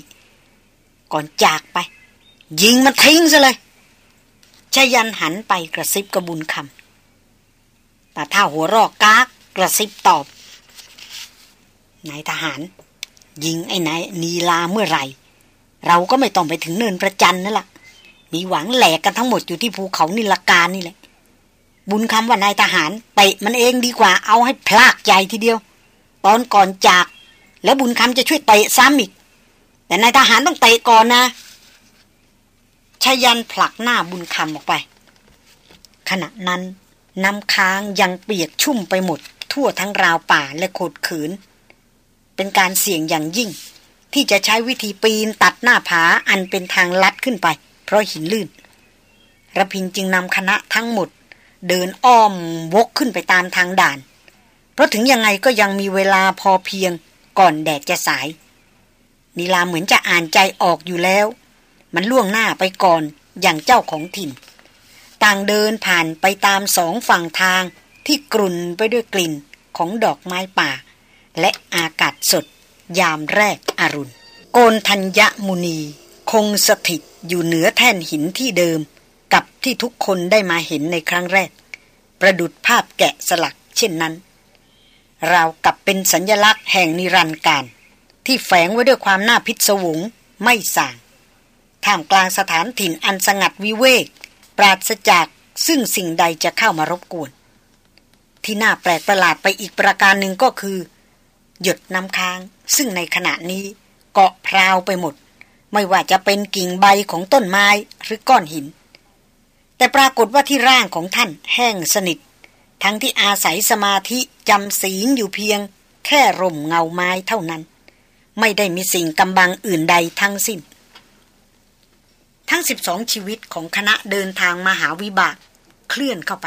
ก่อนจากไป ยิงมันทิ้งซะเลย ชยันหันไปกระซิบกระบุญคำแต่ถ้าหัวรอกกากกระซิบตอบนายทหาร ยิงไอ้นายนีลาเมื่อไหร่ เราก็ไม่ต้องไปถึงเนินประจันนั่นละ่ะ มีหวังแหลกกันทั้งหมดอยู่ที่ภูเขานิลการนี่แหละ บุญคำว่านายทหารเตะมันเองดีกว่าเอาให้พลากใหญ่ทีเดียว ตอนก่อนจาก แล้วบุญคำจะช่วยเตะซ้ำอีกแต่นายทหารต้องเตะก่อนนะ ชยันผลักหน้าบุญคำออกไป ขณะนั้นน้ำค้างยังเปียกชุ่มไปหมด ทั่วทั้งราวป่าและโขดขืน เป็นการเสี่ยงอย่างยิ่ง ที่จะใช้วิธีปีนตัดหน้าผาอันเป็นทางลัดขึ้นไป เพราะหินลื่นระพินจึงนำคณะทั้งหมด เดินอ้อมวกขึ้นไปตามทางด่าน เพราะถึงยังไงก็ยังมีเวลาพอเพียงก่อนแดดจะสาย นิลาเหมือนจะอ่านใจออกอยู่แล้ว มันล่วงหน้าไปก่อนอย่างเจ้าของถิ่น ต่างเดินผ่านไปตามสองฝั่งทางที่กลุ่นไปด้วยกลิ่นของดอกไม้ป่า และอากาศสดยามแรกอรุณ โกนธัญญมุนี คงสถิตอยู่เหนือแท่นหินที่เดิม กับที่ทุกคนได้มาเห็นในครั้งแรก ประดุดภาพแกะสลักเช่นนั้น ราวกับเป็นสัญญลักษณ์แห่งนิรันดร์การ ที่แฝงไว้ด้วยความน่าพิศวงไม่ส่าง ท่ามกลางสถานถิ่นอันสงัดวิเวก ปราศจากซึ่งสิ่งใดจะเข้ามารบกวน ที่น่าแปลกประหลาดไปอีกประการหนึ่งก็คือ หยดน้ำค้าง ซึ่งในขณะนี้เกาะพราวไปหมด ไม่ว่าจะเป็นกิ่งใบของต้นไม้หรือก้อนหิน แต่ปรากฏว่าที่ร่างของท่านแห้งสนิท ทั้งที่อาศัยสมาธิจำศีลอยู่เพียง แค่ร่มเงาไม้เท่านั้น ไม่ได้มีสิ่งกำบังอื่นใดทั้งสิ้น ทั้งสิบสองชีวิตของคณะเดินทางมหาวิบาก เคลื่อนเข้าไป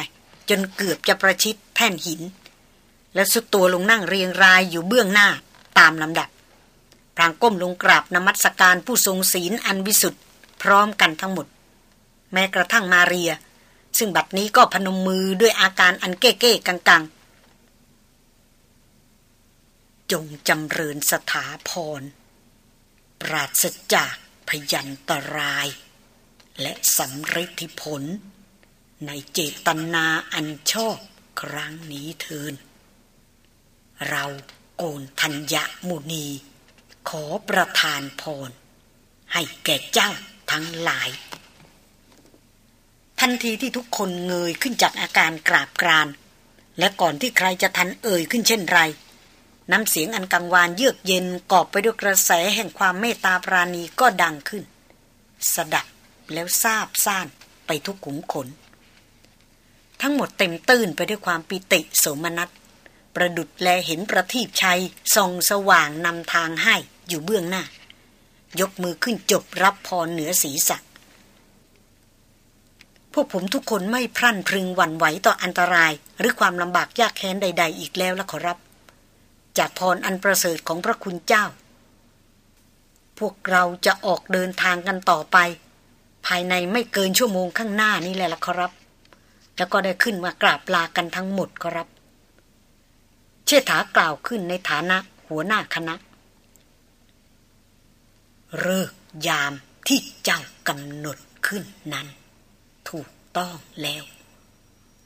จนเกือบจะประชิดแท่นหิน และสุดตัวลงนั่งเรียงรายอยู่เบื้องหน้าตามลำดับพรางก้มลงกราบนมัสการผู้ทรงศีลอันวิสุทธิ์พร้อมกันทั้งหมด แม้กระทั่งมาเรีย ซึ่งบัดนี้ก็พนมมือด้วยอาการอันเก้เก้กังๆ จงจำเริญสถาพร ปราศจากพยันตราย และสำฤทธิผล ในเจตนาอันชอบครั้งนี้เทิน เราโกนธัญญมุนี ขอประทานพร ให้แก่เจ้าทั้งหลาย ทันทีที่ทุกคนเงยขึ้นจากอาการกราบกราน และก่อนที่ใครจะทันเอ่ยขึ้นเช่นไรน้ำเสียงอันกังวานเยือกเย็นกอบไปด้วยกระแสแห่งความเมตตาปราณีก็ดังขึ้น สดับ แล้วซาบซ่านไปทุกขุมขน ทั้งหมดเต็มตื้นไปด้วยความปิติโสมนัส ประดุดแลเห็นประทีปชัยส่องสว่างนำทางให้อยู่เบื้องหน้า ยกมือขึ้นจบรับพรเหนือศีรษะพวกผมทุกคนไม่พรั่นพรึงหวั่นไหวต่ออันตราย หรือความลำบากยากแค้นใด ๆ อีกแล้วละขอรับ จากพรอันประเสริฐของพระคุณเจ้า พวกเราจะออกเดินทางกันต่อไป ภายในไม่เกินชั่วโมงข้างหน้านี้แหละละขอรับ แล้วก็ได้ขึ้นมากราบลากันทั้งหมดขอรับ เชษฐากล่าวขึ้นในฐานะหัวหน้าคณะ เลิกยามที่เจ้ากำหนดขึ้นนั้น ถูกต้องแล้ว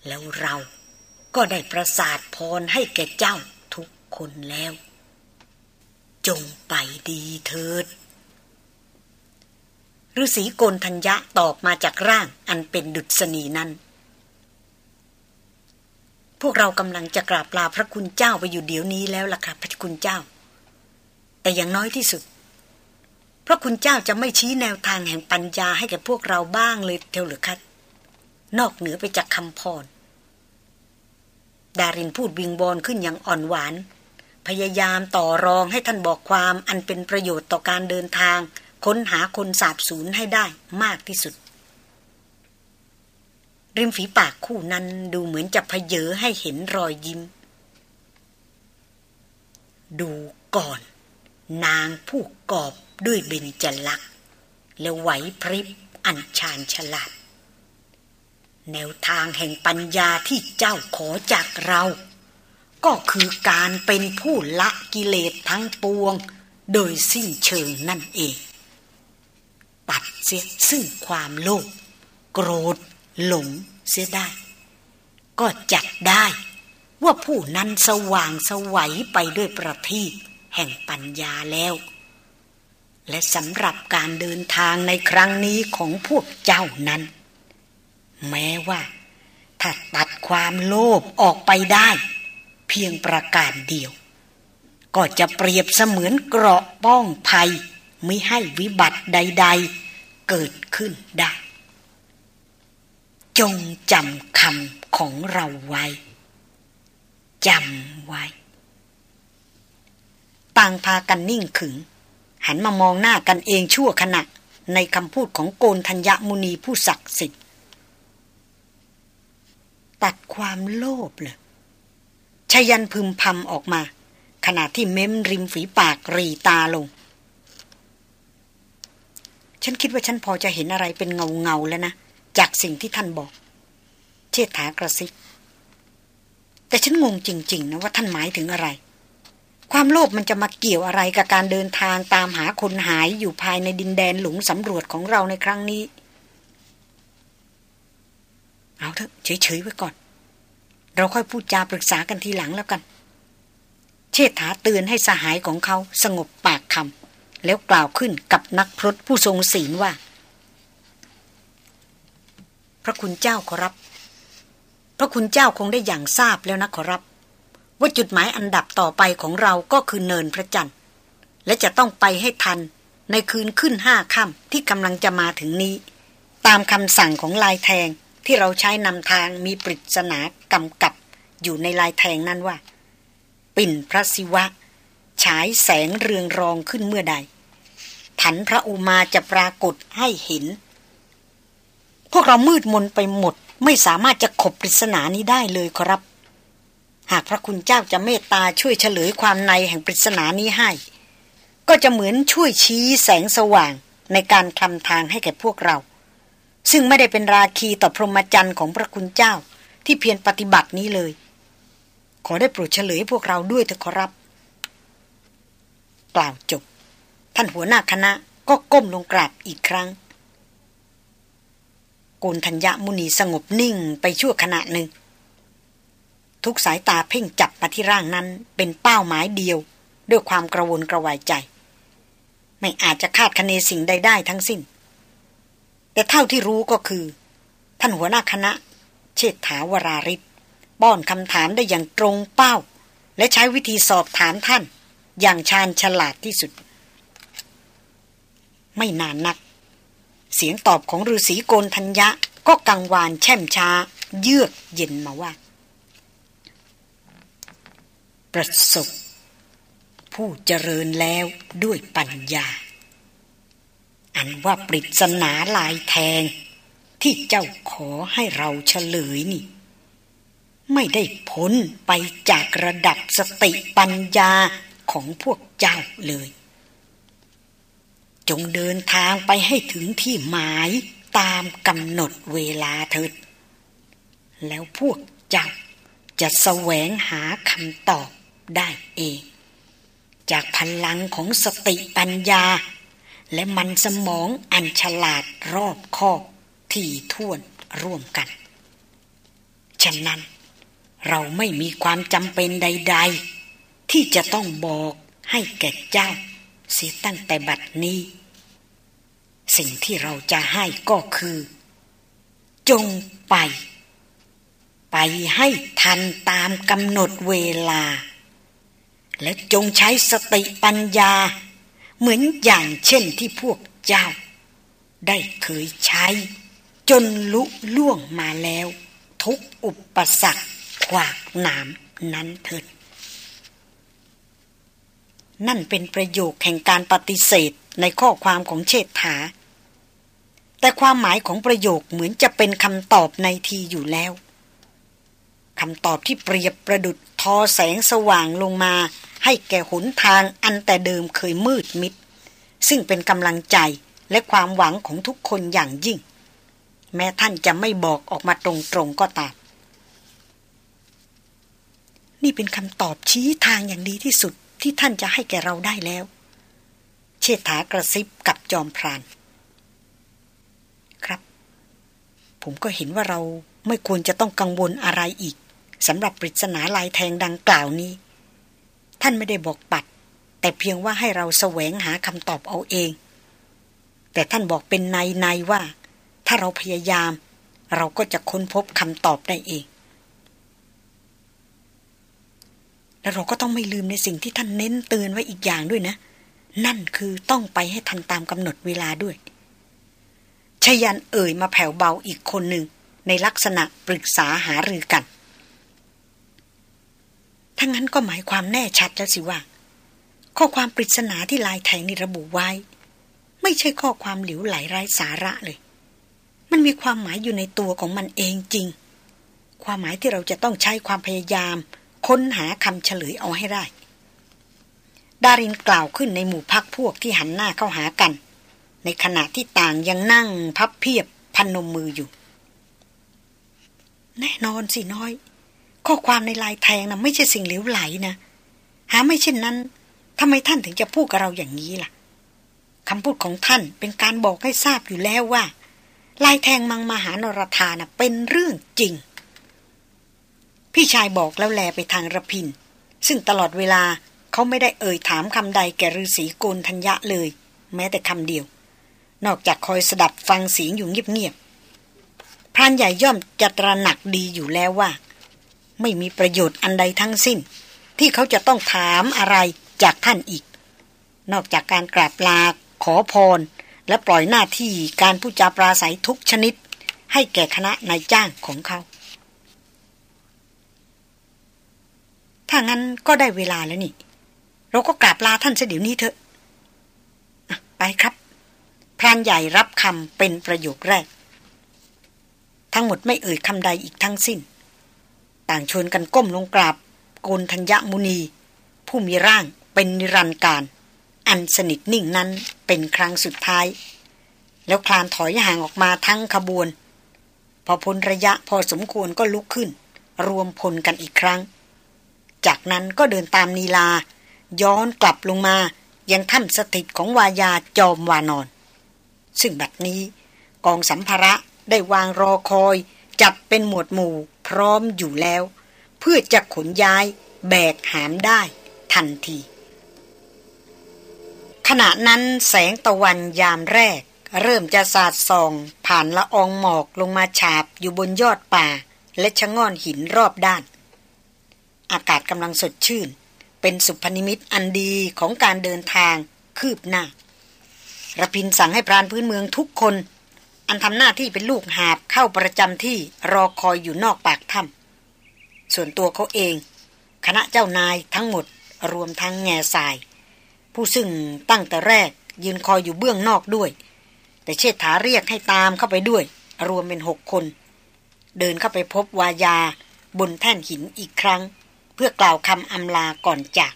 แล้วเราก็ได้ประสาทพรให้แก่เจ้าทุกคนแล้ว จงไปดีเถิด ฤาษีโกนธัญญะตอบมาจากร่างอันเป็นดุษณีนั้น พวกเรากำลังจะกราบลาพระคุณเจ้าไปอยู่เดี๋ยวนี้แล้วล่ะค่ะพระคุณเจ้า แต่อย่างน้อยที่สุด พระคุณเจ้าจะไม่ชี้แนวทางแห่งปัญญาให้แก่พวกเราบ้างเลยเทวหรือคัดนอกเหนือไปจากคำพร ดารินพูดวิงบอลขึ้นอย่างอ่อนหวาน พยายามต่อรองให้ท่านบอกความอันเป็นประโยชน์ต่อการเดินทาง ค้นหาคนสาบสูญให้ได้มากที่สุด ริมฝีปากคู่นั้นดูเหมือนจะพเยอให้เห็นรอยยิ้ม ดูก่อน นางผู้กอบด้วยเบญจลักษ์และไหวพริบอันชาญฉลาด แนวทางแห่งปัญญาที่เจ้าขอจากเรา ก็คือการเป็นผู้ละกิเลสทั้งปวง โดยสิ้นเชิงนั่นเอง ตัดเสียซึ่งความโลภโกรธ หลงเสียได้ ก็จัดได้ว่าผู้นั้นสว่างสวัยไปด้วยประทีปแห่งปัญญาแล้ว และสำหรับการเดินทางในครั้งนี้ของพวกเจ้านั้น แม้ว่า ถ้าตัดความโลภออกไปได้ เพียงประการเดียว ก็จะเปรียบเสมือนเกราะป้องภัย ม่ให้วิบัติใด ๆ เกิดขึ้นได้ จงจำคำของเราไว้จำไว้ ต่างพากันนิ่งขึง หันมามองหน้ากันเองชั่วขณะ ในคำพูดของโกนธัญญมุนีผู้ศักดิ์สิทธิ์ตัดความโลภเลยชยันพึมพำออกมา ขณะที่เม้มริมฝีปากรีตาลง ฉันคิดว่าฉันพอจะเห็นอะไรเป็นเงาเงาแล้วนะ จากสิ่งที่ท่านบอก เชษฐากระซิบแต่ฉันงงจริง ๆ นะว่าท่านหมายถึงอะไร ความโลภมันจะมาเกี่ยวอะไรกับการเดินทางตามหาคนหายอยู่ภายในดินแดนหลงสำรวจของเราในครั้งนี้ เอาเถอะเฉยๆไว้ก่อน เราค่อยพูดจาปรึกษากันทีหลังแล้วกัน เชษฐาเตือนให้สหายของเขาสงบปากคำ แล้วกล่าวขึ้นกับนักพรตผู้ทรงศีลว่า พระคุณเจ้าขอรับ พระคุณเจ้าคงได้อย่างทราบแล้วนะขอรับ ว่าจุดหมายอันดับต่อไปของเราก็คือเนินพระจันทร์ และจะต้องไปให้ทันในคืนขึ้นห้าค่ำที่กำลังจะมาถึงนี้ ตามคำสั่งของลายแทงที่เราใช้นำทางมีปริศนากำกับอยู่ในลายแทงนั้นว่า ปิ่นพระศิวะ ฉายแสงเรืองรองขึ้นเมื่อใด ถันพระอุมาจะปรากฏให้เห็น พวกเรามืดมนไปหมด ไม่สามารถจะขบปริศนานี้ได้เลยครับ หากพระคุณเจ้าจะเมตตาช่วยเฉลยความในแห่งปริศนานี้ให้ ก็จะเหมือนช่วยชี้แสงสว่างในการคลำทางให้แก่พวกเรา ซึ่งไม่ได้เป็นราคีต่อพรหมจรรย์ของพระคุณเจ้าที่เพียรปฏิบัตินี้เลย ขอได้โปรดเฉลยพวกเราด้วยเถอะครับ กล่าวจบ ท่านหัวหน้าคณะก็ก้มลงกราบอีกครั้ง โกนธัญญมุนีสงบนิ่งไปชั่วขณะหนึ่ง ทุกสายตาเพ่งจับมาที่ร่างนั้นเป็นเป้าหมายเดียว ด้วยความกระวนกระวายใจ ไม่อาจจะคาดคะเนสิ่งใดได้ทั้งสิ้น แต่เท่าที่รู้ก็คือ ท่านหัวหน้าคณะ เชษฐาวราริศป้อนคำถามได้อย่างตรงเป้า และใช้วิธีสอบถามท่าน อย่างชาญฉลาดที่สุด ไม่นานนัก เสียงตอบของฤาษีโกนธัญญะ ก็กังวานแช่มช้า เยือกเย็นมาว่า ประสบ ผู้เจริญแล้วด้วยปัญญา อันว่าปริศนาลายแทง ที่เจ้าขอให้เราเฉลยนี่ไม่ได้พ้นไปจากระดับสติปัญญาของพวกเจ้าเลย จงเดินทางไปให้ถึงที่หมายตามกำหนดเวลาเถิด แล้วพวกเจ้าจะแสวงหาคำตอบได้เอง จากพลังของสติปัญญา และมันสมองอันฉลาดรอบคอบที่ท่วนร่วมกัน ฉะนั้นเราไม่มีความจำเป็นใด ๆ ที่จะต้องบอกให้แก่เจ้า เสียตั้งแต่บัดนี้ สิ่งที่เราจะให้ก็คือ จงไป ไปให้ทันตามกำหนดเวลา และจงใช้สติปัญญา เหมือนอย่างเช่นที่พวกเจ้า ได้เคยใช้ จนลุล่วงมาแล้ว ทุกอุปสรรคขวากหนามนั้นเถิด นั่นเป็นประโยคแห่งการปฏิเสธในข้อความของเชษฐา แต่ความหมายของประโยคเหมือนจะเป็นคำตอบในทีอยู่แล้วคำตอบที่เปรียบประดุดทอแสงสว่างลงมา ให้แก่หนทางอันแต่เดิมเคยมืดมิด ซึ่งเป็นกำลังใจและความหวังของทุกคนอย่างยิ่ง แม้ท่านจะไม่บอกออกมาตรงๆก็ตามนี่เป็นคำตอบชี้ทางอย่างดีที่สุด ที่ท่านจะให้แก่เราได้แล้ว เชษฐากระซิบกับจอมพราน ครับ ผมก็เห็นว่าเราไม่ควรจะต้องกังวลอะไรอีกสำหรับปริศนาลายแทงดังกล่าวนี้ ท่านไม่ได้บอกปัด แต่เพียงว่าให้เราแสวงหาคำตอบเอาเอง แต่ท่านบอกเป็นในในว่า ถ้าเราพยายาม เราก็จะค้นพบคำตอบได้เอง แล้วเราก็ต้องไม่ลืมในสิ่งที่ท่านเน้นเตือนไว้อีกอย่างด้วยนะ นั่นคือต้องไปให้ทันตามกำหนดเวลาด้วยชยันเอ่ยมาแผ่วเบาอีกคนหนึ่ง ในลักษณะปรึกษาหารือกัน ทั้งนั้นก็หมายความแน่ชัดแล้วสิว่า ข้อความปริศนาที่ลายแทงนี่ระบุไว้ ไม่ใช่ข้อความหลิวไหลไร้สาระเลย มันมีความหมายอยู่ในตัวของมันเองจริง ความหมายที่เราจะต้องใช้ความพยายาม ค้นหาคำเฉลยเอาให้ได้ ดารินกล่าวขึ้นในหมู่พักพวกที่หันหน้าเข้าหากัน ในขณะที่ต่างยังนั่งพับเพียบพันนมมืออยู่ แน่นอนสิน้อย ข้อความในลายแทงนะไม่ใช่สิ่งเหลวไหลนะหาไม่เช่นนั้นทำไมท่านถึงจะพูดกับเราอย่างนี้ล่ะคำพูดของท่านเป็นการบอกให้ทราบอยู่แล้วว่า ลายแทงมังมหานรธานะเป็นเรื่องจริง พี่ชายบอกแล้วแลไปทางระพิน ซึ่งตลอดเวลาเขาไม่ได้เอ่ยถามคำใดแก่ฤาษีโกนธัญญะเลย แม้แต่คำเดียว นอกจากคอยสดับฟังเสียงอยู่เงียบๆพรานใหญ่ย่อมจะตระหนักดีอยู่แล้วว่า ไม่มีประโยชน์อันใดทั้งสิ้น ที่เขาจะต้องถามอะไรจากท่านอีก นอกจากการกราบลาขอพร และปล่อยหน้าที่การพูดจาปราศัยทุกชนิด ให้แก่คณะนายจ้างของเขา ถ้างั้นก็ได้เวลาแล้วนี่ เราก็กราบลาท่านเสียเดี๋ยวนี้เถอะไปครับพรานใหญ่รับคำเป็นประโยคแรก ทั้งหมดไม่เอ่ยคำใดอีกทั้งสิ้น ต่างชวนกันก้มลงกราบโกนธัญญมุนี ผู้มีร่างเป็นนิรันดร์การ อันสนิทนิ่งนั้นเป็นครั้งสุดท้าย แล้วคลานถอยห่างออกมาทั้งขบวน พอพ้นระยะพอสมควรก็ลุกขึ้น รวมพลกันอีกครั้ง จากนั้นก็เดินตามนีลา ย้อนกลับลงมา ยังถ้ำสถิตของวายาจอมวานอน ซึ่งบัดนี้ กองสัมภาระได้วางรอคอย จัดเป็นหมวดหมู่พร้อมอยู่แล้ว เพื่อจะขนย้ายแบกหามได้ทันที ขณะนั้นแสงตะวันยามแรก เริ่มจะสาดส่อง ผ่านละอองหมอกลงมาฉาบอยู่บนยอดป่า และชะง่อนหินรอบด้าน อากาศกำลังสดชื่น เป็นสุพนิมิตอันดีของการเดินทางคืบหน้าระพินสั่งให้พรานพื้นเมืองทุกคน อันทำหน้าที่เป็นลูกหาบเข้าประจำที่รอคอยอยู่นอกปากถ้ำส่วนตัวเขาเอง คณะเจ้านายทั้งหมดรวมทั้งแง่ทราย ผู้ซึ่งตั้งแต่แรกยืนคอยอยู่เบื้องนอกด้วย แต่เชษฐาเรียกให้ตามเข้าไปด้วย รวมเป็นหกคน เดินเข้าไปพบวายาบนแท่นหินอีกครั้ง เพื่อกล่าวคำอำลาก่อนจาก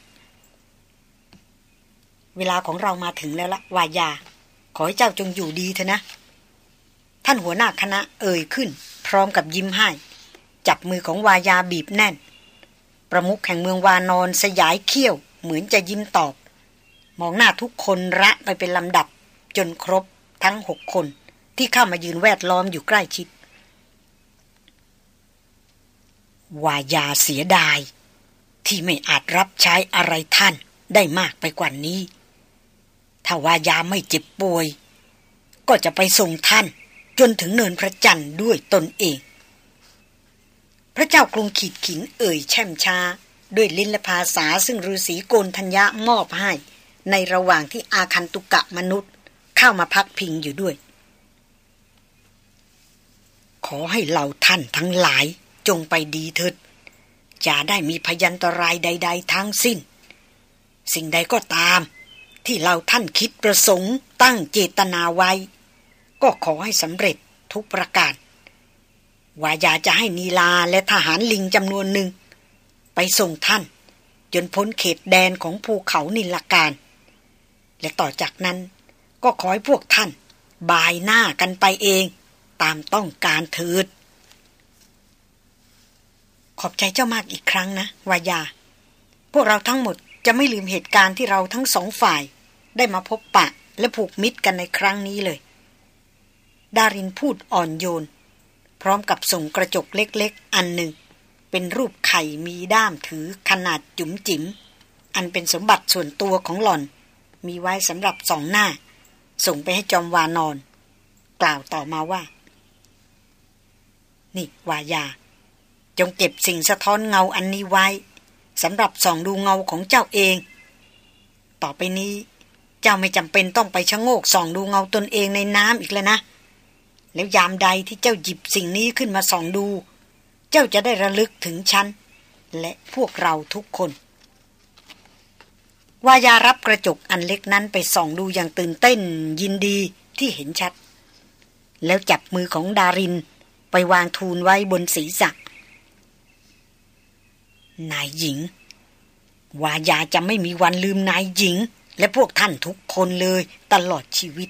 เวลาของเรามาถึงแล้วละวายา ขอให้เจ้าจงอยู่ดีเถอะนะ ท่านหัวหน้าคณะเอ่ยขึ้น พร้อมกับยิ้มให้ จับมือของวายาบีบแน่น ประมุขแห่งเมืองวานอนสยายเขี้ยว เหมือนจะยิ้มตอบ มองหน้าทุกคนระไปเป็นลำดับ จนครบทั้งหกคนที่เข้ามายืนแวดล้อมอยู่ใกล้ชิดวายาเสียดาย ที่ไม่อาจรับใช้อะไรท่านได้มากไปกว่านี้ ถ้าวายาไม่เจ็บป่วย ก็จะไปส่งท่านจนถึงเนินพระจันทร์ด้วยตนเอง พระเจ้ากรุงขีดขินเอ่ยแช่มช้า ด้วยลิ้นและภาษาซึ่งฤาษีโกนธัญญะมอบให้ ในระหว่างที่อาคันตุกะมนุษย์ เข้ามาพักพิงอยู่ด้วย ขอให้เหล่าท่านทั้งหลายจงไปดีเถิด จะได้มีพยันตรายใด ๆ ทั้งสิ้น สิ่งใดก็ตาม ที่เราท่านคิดประสงค์ ตั้งเจตนาไว้ ก็ขอให้สำเร็จทุกประการวายาจะให้นีลาและทหารลิงจำนวนหนึ่ง ไปส่งท่าน จนพ้นเขตแดนของภูเขานิลการ และต่อจากนั้นก็ขอให้พวกท่าน บายหน้ากันไปเอง ตามต้องการเถิด ขอบใจเจ้ามากอีกครั้งนะวายา พวกเราทั้งหมดจะไม่ลืมเหตุการณ์ที่เราทั้งสองฝ่าย ได้มาพบปะและผูกมิตรกันในครั้งนี้เลย ดารินพูดอ่อนโยน พร้อมกับส่งกระจกเล็กๆ อันหนึ่ง เป็นรูปไข่มีด้ามถือขนาดจุ๋มจิ๋มอันเป็นสมบัติส่วนตัวของหล่อน มีไว้สำหรับสองหน้า ส่งไปให้จอมวานอน กล่าวต่อมาว่า นี่วายา จงเก็บสิ่งสะท้อนเงาอันนี้ไว้สำหรับส่องดูเงาของเจ้าเอง ต่อไปนี้ เจ้าไม่จำเป็นต้องไปชะโงกส่องดูเงาตนเองในน้ำอีกแล้วนะ แล้วยามใดที่เจ้าหยิบสิ่งนี้ขึ้นมาส่องดู เจ้าจะได้ระลึกถึงฉัน และพวกเราทุกคนวายารับกระจกอันเล็กนั้นไปส่องดูอย่างตื่นเต้นยินดีที่เห็นชัด แล้วจับมือของดารินไปวางทูลไว้บนศีรษะ นายหญิง วายาจะไม่มีวันลืมนายหญิง และพวกท่านทุกคนเลยตลอดชีวิต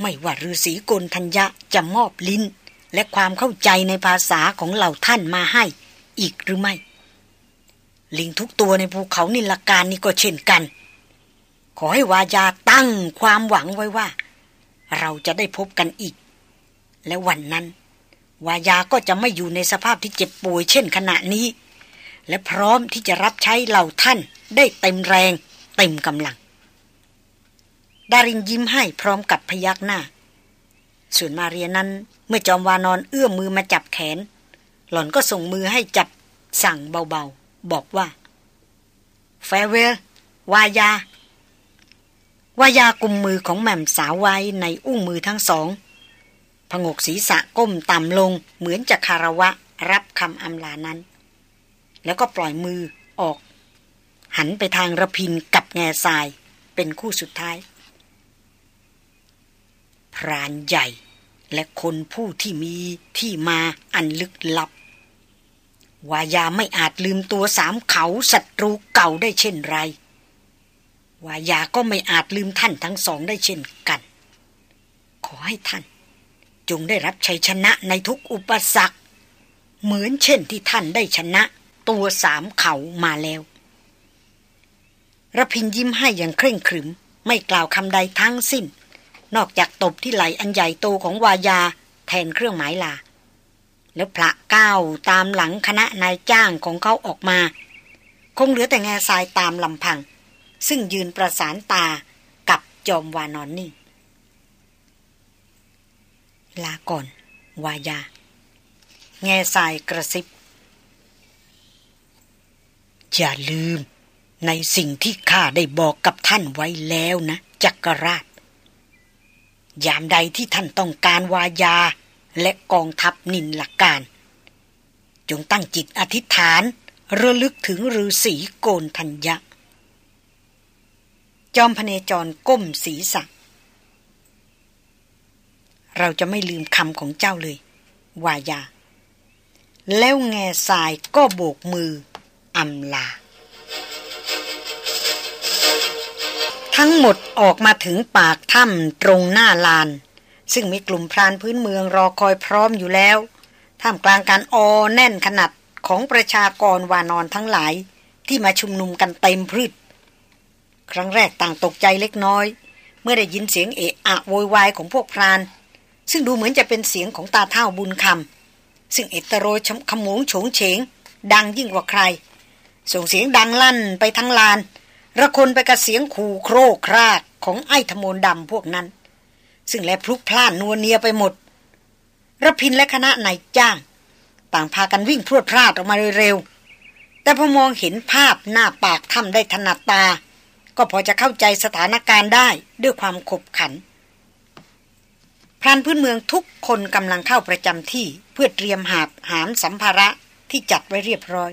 ไม่ว่าฤาษีกลทัญญะจะมอบลิ้น และความเข้าใจในภาษาของเหล่าท่านมาให้ อีกหรือไม่ ลิงทุกตัวในภูเขานิลการนี่ก็เช่นกัน ขอให้วายาตั้งความหวังไว้ว่า เราจะได้พบกันอีก และวันนั้น วายาก็จะไม่อยู่ในสภาพที่เจ็บป่วยเช่นขณะนี้ และพร้อมที่จะรับใช้เหล่าท่านได้เต็มแรงเต็มกำลัง ดารินยิ้มให้พร้อมกับพยักหน้า ส่วนมาเรียนั้นเมื่อจอมวานอนเอื้อมมือมาจับแขน หล่อนก็ส่งมือให้จับสั่งเบาๆ บอกว่า แฟเวลวายาวายากุมมือของแม่มสาวไว้ในอุ้งมือทั้งสองพงกศีรษะก้มต่ำลงเหมือนจะคารวะรับคำอำลานั้น แล้วก็ปล่อยมือออก หันไปทางระพินกับแง่ทรายเป็นคู่สุดท้าย พรานใหญ่และคนผู้ที่มีที่มาอันลึกลับ วายาไม่อาจลืมตัวสามเขาศัตรูเก่าได้เช่นไร วายาก็ไม่อาจลืมท่านทั้งสองได้เช่นกัน ขอให้ท่าน จงได้รับชัยชนะในทุกอุปสรรค เหมือนเช่นที่ท่านได้ชนะ ตัวสามเขามาแล้วระพินยิ้มให้อย่างเคร่งขรึม ไม่กล่าวคำใดทั้งสิ้น นอกจากตบที่ไหลอันใหญ่โตของวายาแทนเครื่องหมายลา แล้วพระก้าวตามหลังคณะนายจ้างของเขาออกมา คงเหลือแต่แง่ทรายตามลำพัง ซึ่งยืนประสานตากับจอมวานอนนี่งลาก่อน วายา แง่ทรายกระซิบ อย่าลืม ในสิ่งที่ข้าได้บอกกับท่านไว้แล้วนะจักรราช ยามใดที่ท่านต้องการวายาและกองทัพนินหลักการ จงตั้งจิตอธิษฐานระลึกถึงฤาษีโกนทัญญะ จอมพเนจรก้มศีรษะ เราจะไม่ลืมคำของเจ้าเลย วายา แล้วแง่ทรายก็โบกมือ อำลา ทั้งหมดออกมาถึงปากถ้ำตรงหน้าลาน ซึ่งมีกลุ่มพรานพื้นเมืองรอคอยพร้อมอยู่แล้ว ท่ามกลางการออแน่นขนาดของประชากรวานอนทั้งหลายที่มาชุมนุมกันเต็มพืช ครั้งแรกต่างตกใจเล็กน้อย เมื่อได้ยินเสียงเอะอะโวยวายของพวกพราน ซึ่งดูเหมือนจะเป็นเสียงของตาเท่าบุญคำซึ่งเอตโรชขมงโฉงเฉง ดังยิ่งกว่าใคร ส่งเสียงดังลั่นไปทั้งลาน ระคนไปกับเสียงขู่โครกครากของไอ้ธมนดำพวกนั้น ซึ่งแลพลุกพล่านนัวเนียไปหมดระพินและคณะนายจ้าง ต่างพากันวิ่งพรวดพลาดออกมาเร็วๆแต่พอมองเห็นภาพหน้าปากถ้ำได้ถนัดตา ก็พอจะเข้าใจสถานการณ์ได้ด้วยความขบขันพรานพื้นเมืองทุกคนกำลังเข้าประจำที่เพื่อเตรียมหาบหามสัมภาระที่จัดไว้เรียบร้อย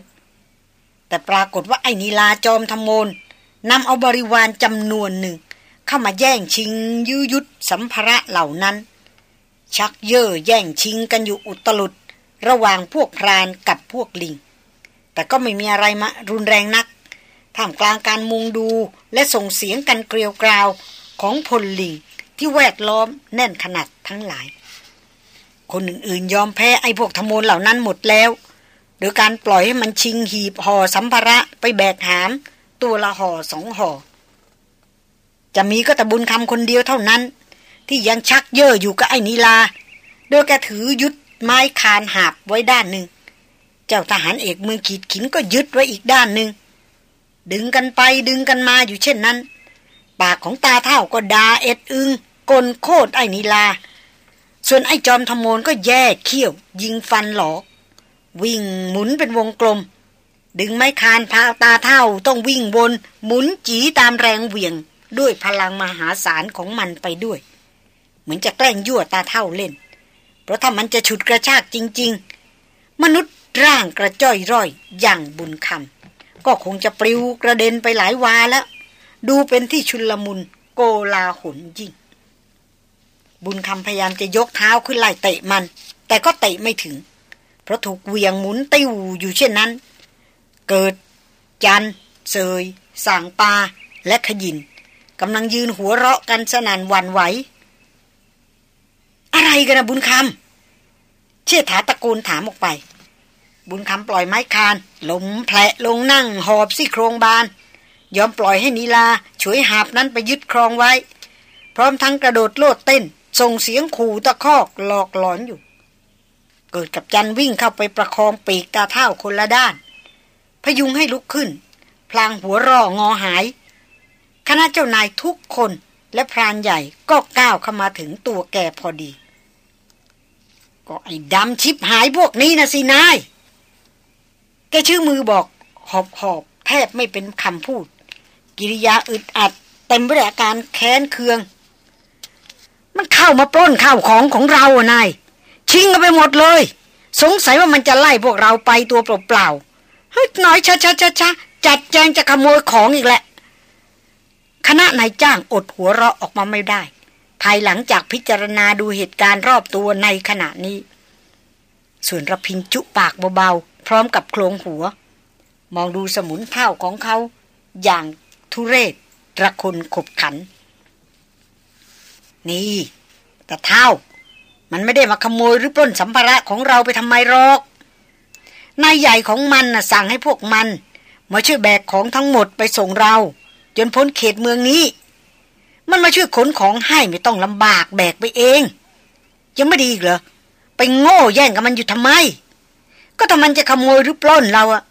แต่ปรากฏว่าไอ้นีลาจอมธมนนำเอาบริวารจำนวนหนึ่ง เข้ามาแย่งชิงยื้อยุดสัมภาระเหล่านั้น ชักเย่อแย่งชิงกันอยู่อุตลุดระหว่างพวกพรานกับพวกลิง แต่ก็ไม่มีอะไรมารุนแรงนักท่ามกลางการมุงดูและส่งเสียงกันเกลียวกราวของพลลิงที่แวดล้อมแน่นขนาดทั้งหลาย คนอื่นๆยอมแพ้ไอ้พวกธมนเหล่านั้นหมดแล้ว โดยการปล่อยให้มันชิงหีบห่อสัมภาระไปแบกหาม ตัวละห่อสองห่อ จะมีก็แต่บุญคำคนเดียวเท่านั้น ที่ยังชักเย่ออยู่กับไอ้นีลา โดยแกถือยึดไม้คานหาบไว้ด้านหนึ่ง เจ้าทหารเอกเมืองขีดขินก็ยึดไว้อีกด้านหนึ่ง ดึงกันไปดึงกันมาอยู่เช่นนั้น ปากของตาเท่าก็ดาเอ็ดอึงกลโคตรไอ้นิลา ส่วนไอ้จอมธมนก็แย่เขี้ยว ยิงฟันหลอก วิ่งหมุนเป็นวงกลม ดึงไม้คานพาตาเท่าต้องวิ่งวนหมุนจีตามแรงเหวี่ยง ด้วยพลังมหาศาลของมันไปด้วย เหมือนจะแกล้งยั่วตาเท่าเล่น เพราะถ้ามันจะฉุดกระชากจริง ๆ มนุษย์ร่างกระจ้อยร่อยอย่างบุญคำก็คงจะปลิวกระเด็นไปหลายวาแล้ว ดูเป็นที่ชุลมุนโกลาหนยิ่ง บุญคำพยายามจะยกเท้าขึ้นไล่เตะมัน แต่ก็เตะไม่ถึง เพราะถูกเวียงหมุนติ้วอยู่เช่นนั้น เกิด จันเซยสางปา และขยินกำลังยืนหัวเราะกันสนานวันไหว อะไรกันนะบุญคำเชี่ยถาตะโกนถามออกไป บุญคำปล่อยไม้คานหลมแผลลงนั่งหอบซี่โครงบาน ยอมปล่อยให้นีลาช่วยหาบนั้นไปยึดครองไว้ พร้อมทั้งกระโดดโลดเต้น ส่งเสียงขู่ตะคอกหลอกหลอนอยู่ เกิดกับจันวิ่งเข้าไปประคองปีกตาเท่าคนละด้าน พยุงให้ลุกขึ้น พลางหัวร่องอหาย คณะเจ้านายทุกคนและพรานใหญ่ก็ก้าวเข้ามาถึงตัวแกพอดี ก็ไอ้ดำชิบหายพวกนี้นะสินาย แกชื่อมือบอกหอบหอบแทบไม่เป็นคำพูด กิริยาอึดอัดเต็มไปด้วยอาการแค้นเคือง มันเข้ามาปล้นข้าวของของเราอะนาย ชิงกันไปหมดเลย สงสัยว่ามันจะไล่พวกเราไปตัวเปล่าๆเฮ้ยน้อยช้าช้าช้าช้าจัดแจงจะขโมยของอีกแหละ คณะนายจ้างอดหัวเราะออกมาไม่ได้ ภายหลังจากพิจารณาดูเหตุการณ์รอบตัวในขณะนี้ ส่วนระพินจุปากเบาๆ พร้อมกับโครงหัว มองดูสมุนเท่าของเขา อย่างทุเรศระคนขบขัน นี่ แต่เท่า มันไม่ได้มาขโมยหรือปล้นสัมภาระของเราไปทำไมหรอก นายใหญ่ของมันน่ะสั่งให้พวกมัน มาช่วยแบกของทั้งหมดไปส่งเรา จนพ้นเขตเมืองนี้ มันมาช่วยขนของให้ไม่ต้องลำบากแบกไปเอง ยังไม่ดีอีกเหรอ ไปโง่แย่งกับมันอยู่ทำไม ก็ถ้ามันจะขโมยหรือปล้นเราอะ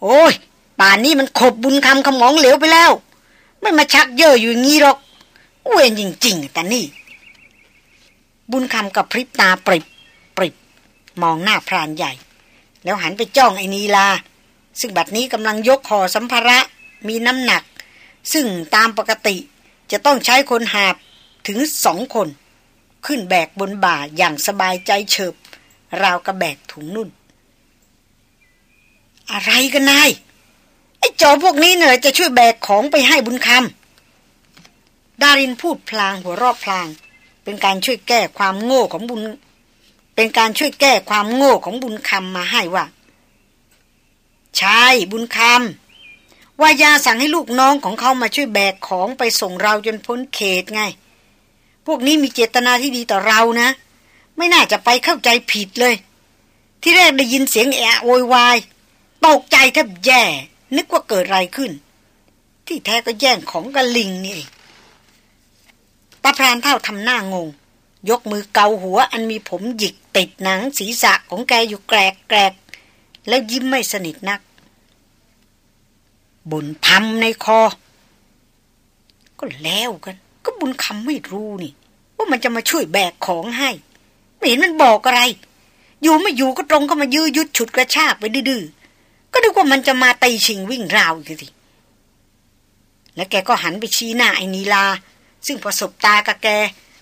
โอ้ย ป่านนี้มันขบบุญคำขมองเหลวไปแล้ว ไม่มาชักเย่ออยู่งี้หรอกเวนจริงๆแต่นี่ บุญคำกับพริบตาปริบปริบมองหน้าพรานใหญ่ แล้วหันไปจ้องไอ้นีลา ซึ่งบัดนี้กำลังยกห่อสัมภาระมีน้ำหนัก ซึ่งตามปกติจะต้องใช้คนหาบถึงสองคน ขึ้นแบกบนบ่าอย่างสบายใจเฉิบ ราวกระแบกถุงนุ่น อะไรกันนาย ไอ้จอพวกนี้เนี่ยจะช่วยแบกของไปให้บุญคำดารินพูดพลางหัวรอบพลาง เป็นการช่วยแก้ความโง่ของบุญ เป็นการช่วยแก้ความโง่ของบุญคำมาให้ว่าใช่บุญคำวายาสั่งให้ลูกน้องของเขามาช่วยแบกของไปส่งเราจนพ้นเขตไง พวกนี้มีเจตนาที่ดีต่อเรานะ ไม่น่าจะไปเข้าใจผิดเลย ที่แรกได้ยินเสียงแอะโวยวายตกใจแทบแย่ นึกว่าเกิดอะไรขึ้น ที่แท้ก็แย่งของกระลิงนี่เอง ตาพรานเท่าทำหน้างง ยกมือเกาหัวอันมีผมหยิกติดหนังศีรษะของแกอยู่แกรกแกรกแล้วยิ้มไม่สนิทนัก บุญพำในคอ ก็แล้วกัน ก็บุญคำไม่รู้นี่ ว่ามันจะมาช่วยแบกของให้ ไม่เห็นมันบอกอะไร อยู่ไม่อยู่ก็ตรงก็มายื้อยุดฉุดกระชากไปดื้อก็ดูว่ามันจะมาตีชิงวิ่งราวอยู่สิแล้วแกก็หันไปชี้หน้าไอ้นีลา ซึ่งพอสบตากับแก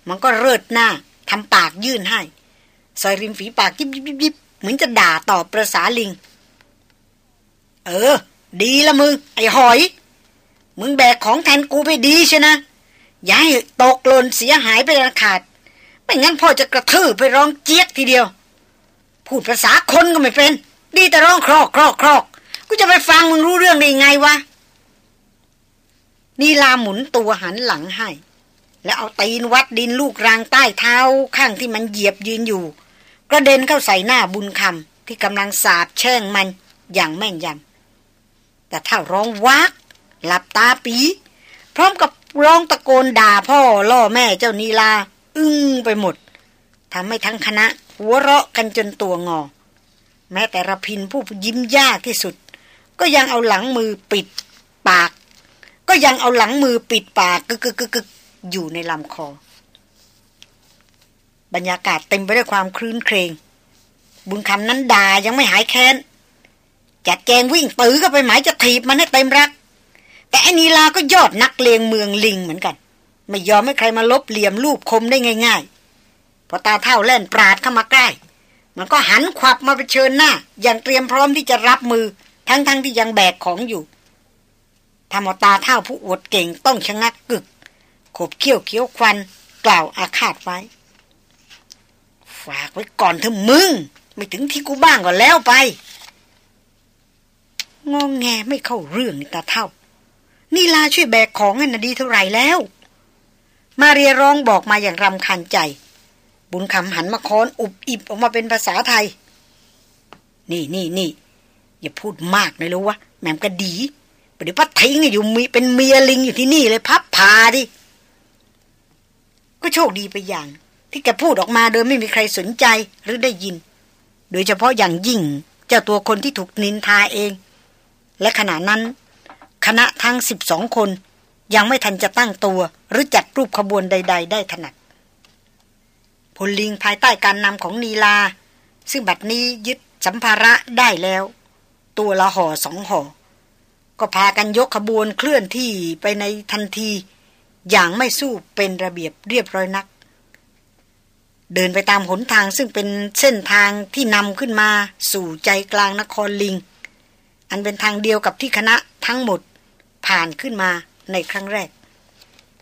มันก็เริดหน้าทำปากยื่นให้ซอยริมฝีปากยิบยิบยิบยิบเหมือนจะด่าตอบประสาลิง เออ ดีละมึง ไอ้หอย มึงแบกของแทนกูไปดีใช่นะ อย่าให้ตกหล่นเสียหายไปขาด ไม่งั้นพ่อจะกระทืบไปร้องเจี๊ยกทีเดียว พูดภาษาคนก็ไม่เป็น ดีแต่ร้องครอกครอกครอกกูจะไปฟังมึงรู้เรื่องได้ไงวะนีลาหมุนตัวหันหลังให้ แล้วเอาตีนวัดดินลูกรางใต้เท้าข้างที่มันเหยียบยืนอยู่ กระเด็นเข้าใส่หน้าบุญคำที่กำลังสาบแช่งมันอย่างแม่นยำแต่ถ้าร้องวัก หลับตาปี พร้อมกับร้องตะโกนด่าพ่อล่อแม่เจ้านีลา อึ้งไปหมดทำให้ทั้งคณะ หัวเราะกันจนตัวงอ แม้แต่ระพินผู้ยิ้มยากที่สุด ก็ยังเอาหลังมือปิดปาก็ยังเอาหลังมือปิดปากกึกกึกกึก อยู่ในลำคอ บรรยากาศเต็มไปด้วยความคลื่นเครง บุญคำนั้นด่ายังไม่หายแค้น จัดแจงวิ่งปื้อก็ไปหมายจะถีบมันให้เต็มรัก แต่อนนีลาก็ยอดนักเลงเมืองลิงเหมือนกัน ไม่ยอมให้ใครมาลบเหลี่ยมรูปคมได้ง่าย ๆ พอตาเท่าแล่นปราดเข้ามาใกล้ มันก็หันขวับมาไปเชิญหน้า อย่างเตรียมพร้อมที่จะรับมือทั้งๆทที่ยังแบกของอยู่ทำเอาตาเท่าผู้อวดเก่งต้องชะงักกึก ขบเขี้ยวเขี้ยวควัน กล่าวอาฆาตไว้ ฝากไว้ก่อนเถอะมึง ไม่ถึงที่กูบ้างก็แล้วไป งองแงไม่เข้าเรื่องตาเท่า นี่ลาช่วยแบกของให้นาดีเท่าไหร่แล้ว มาเรียร้องบอกมาอย่างรำคันใจ บุญคำหันมาค้อนอุบอิบออกมาเป็นภาษาไทย นี่นี่นี่อย่าพูดมากเลยรู้วะแหม่มก็ดีเดี๋ยวพัดทิ้งอยู่มีเป็นเมียลิงอยู่ที่นี่เลยพับพาดิ ก็โชคดีไปอย่าง ที่แกพูดออกมาโดยไม่มีใครสนใจหรือได้ยิน โดยเฉพาะอย่างยิ่งเจ้าตัวคนที่ถูกนินทาเอง และขณะนั้น คณะทั้งสิบสองคน ยังไม่ทันจะตั้งตัว หรือจัดรูปขบวนใด ๆ ได้ถนัดพลลิงภายใต้การนำของนีลา ซึ่งบัดนี้ยึดสัมภาระได้แล้ว ตัวละห่อสองห่อก็พากันยกขบวนเคลื่อนที่ไปในทันที อย่างไม่สู้เป็นระเบียบเรียบร้อยนัก เดินไปตามหนทางซึ่งเป็นเส้นทางที่นำขึ้นมาสู่ใจกลางนครลิง อันเป็นทางเดียวกับที่คณะทั้งหมดผ่านขึ้นมาในครั้งแรก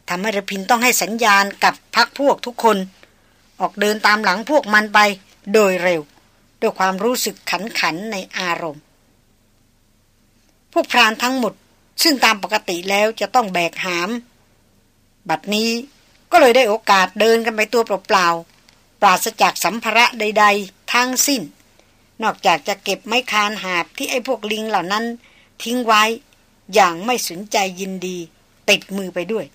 ทำให้ระพินต้องให้สัญญาณกับพักพวกทุกคน ออกเดินตามหลังพวกมันไปโดยเร็ว ด้วยความรู้สึกขันขันในอารมณ์ พวกพรานทั้งหมด ซึ่งตามปกติแล้วจะต้องแบกหาม บัดนี้ก็เลยได้โอกาสเดินกันไปตัวเปล่าๆปราศจากสัมภาระใด ๆ ทั้งสิ้น นอกจากจะเก็บไม้คานหาบที่ไอ้พวกลิงเหล่านั้น ทิ้งไว้อย่างไม่สนใจยินดี ติดมือไปด้วย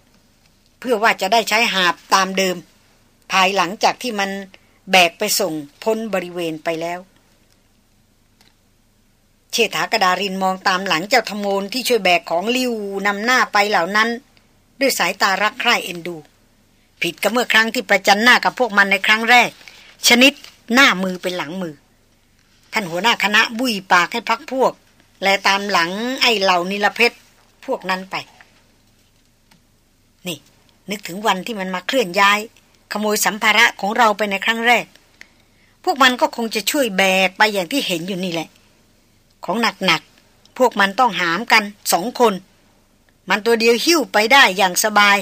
เพื่อว่าจะได้ใช้หาบตามเดิม ภายหลังจากที่มันแบกไปส่งพ้นบริเวณไปแล้ว เชษฐากระดารินมองตามหลังเจ้าธโมนที่ช่วยแบกของลิวนำหน้าไปเหล่านั้น ด้วยสายตารักใคร่เอ็นดู ผิดกับเมื่อครั้งที่ประจันหน้ากับพวกมันในครั้งแรก ชนิดหน้ามือเป็นหลังมือ ท่านหัวหน้าคณะบุยปากให้พักพวก และตามหลังไอ้เหล่านิลเพชรพวกนั้นไป นี่ นึกถึงวันที่มันมาเคลื่อนย้าย ขโมยสัมภาระของเราไปในครั้งแรก พวกมันก็คงจะช่วยแบกไปอย่างที่เห็นอยู่นี่แหละ ของหนักๆพวกมันต้องหามกันสองคน มันตัวเดียวหิ้วไปได้อย่างสบาย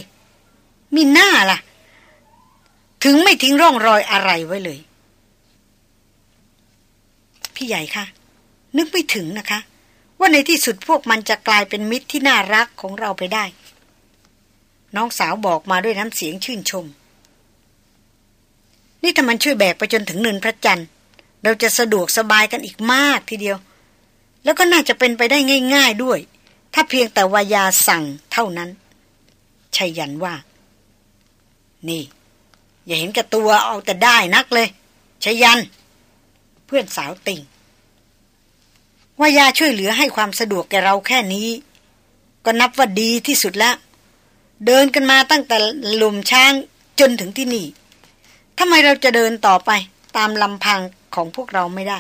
มีหน้าล่ะ ถึงไม่ทิ้งร่องรอยอะไรไว้เลย พี่ใหญ่คะนึกไม่ถึงนะคะ ว่าในที่สุดพวกมันจะกลายเป็นมิตรที่น่ารักของเราไปได้ น้องสาวบอกมาด้วยน้ำเสียงชื่นชม นี่ถ้ามันช่วยแบกไปจนถึงเนินพระจันทร์ เราจะสะดวกสบายกันอีกมากทีเดียว แล้วก็น่าจะเป็นไปได้ง่าย ๆด้วย ถ้าเพียงแต่วายาสั่งเท่านั้นชัยยันว่า นี่ อย่าเห็นกับตัวเอาแต่ได้นักเลยชัยยัน เพื่อนสาวติงวายาช่วยเหลือให้ความสะดวกแกเราแค่นี้ ก็นับว่าดีที่สุดแล้ว เดินกันมาตั้งแต่หลุมช้างจนถึงที่นี่ทำไมเราจะเดินต่อไปตามลำพังของพวกเราไม่ได้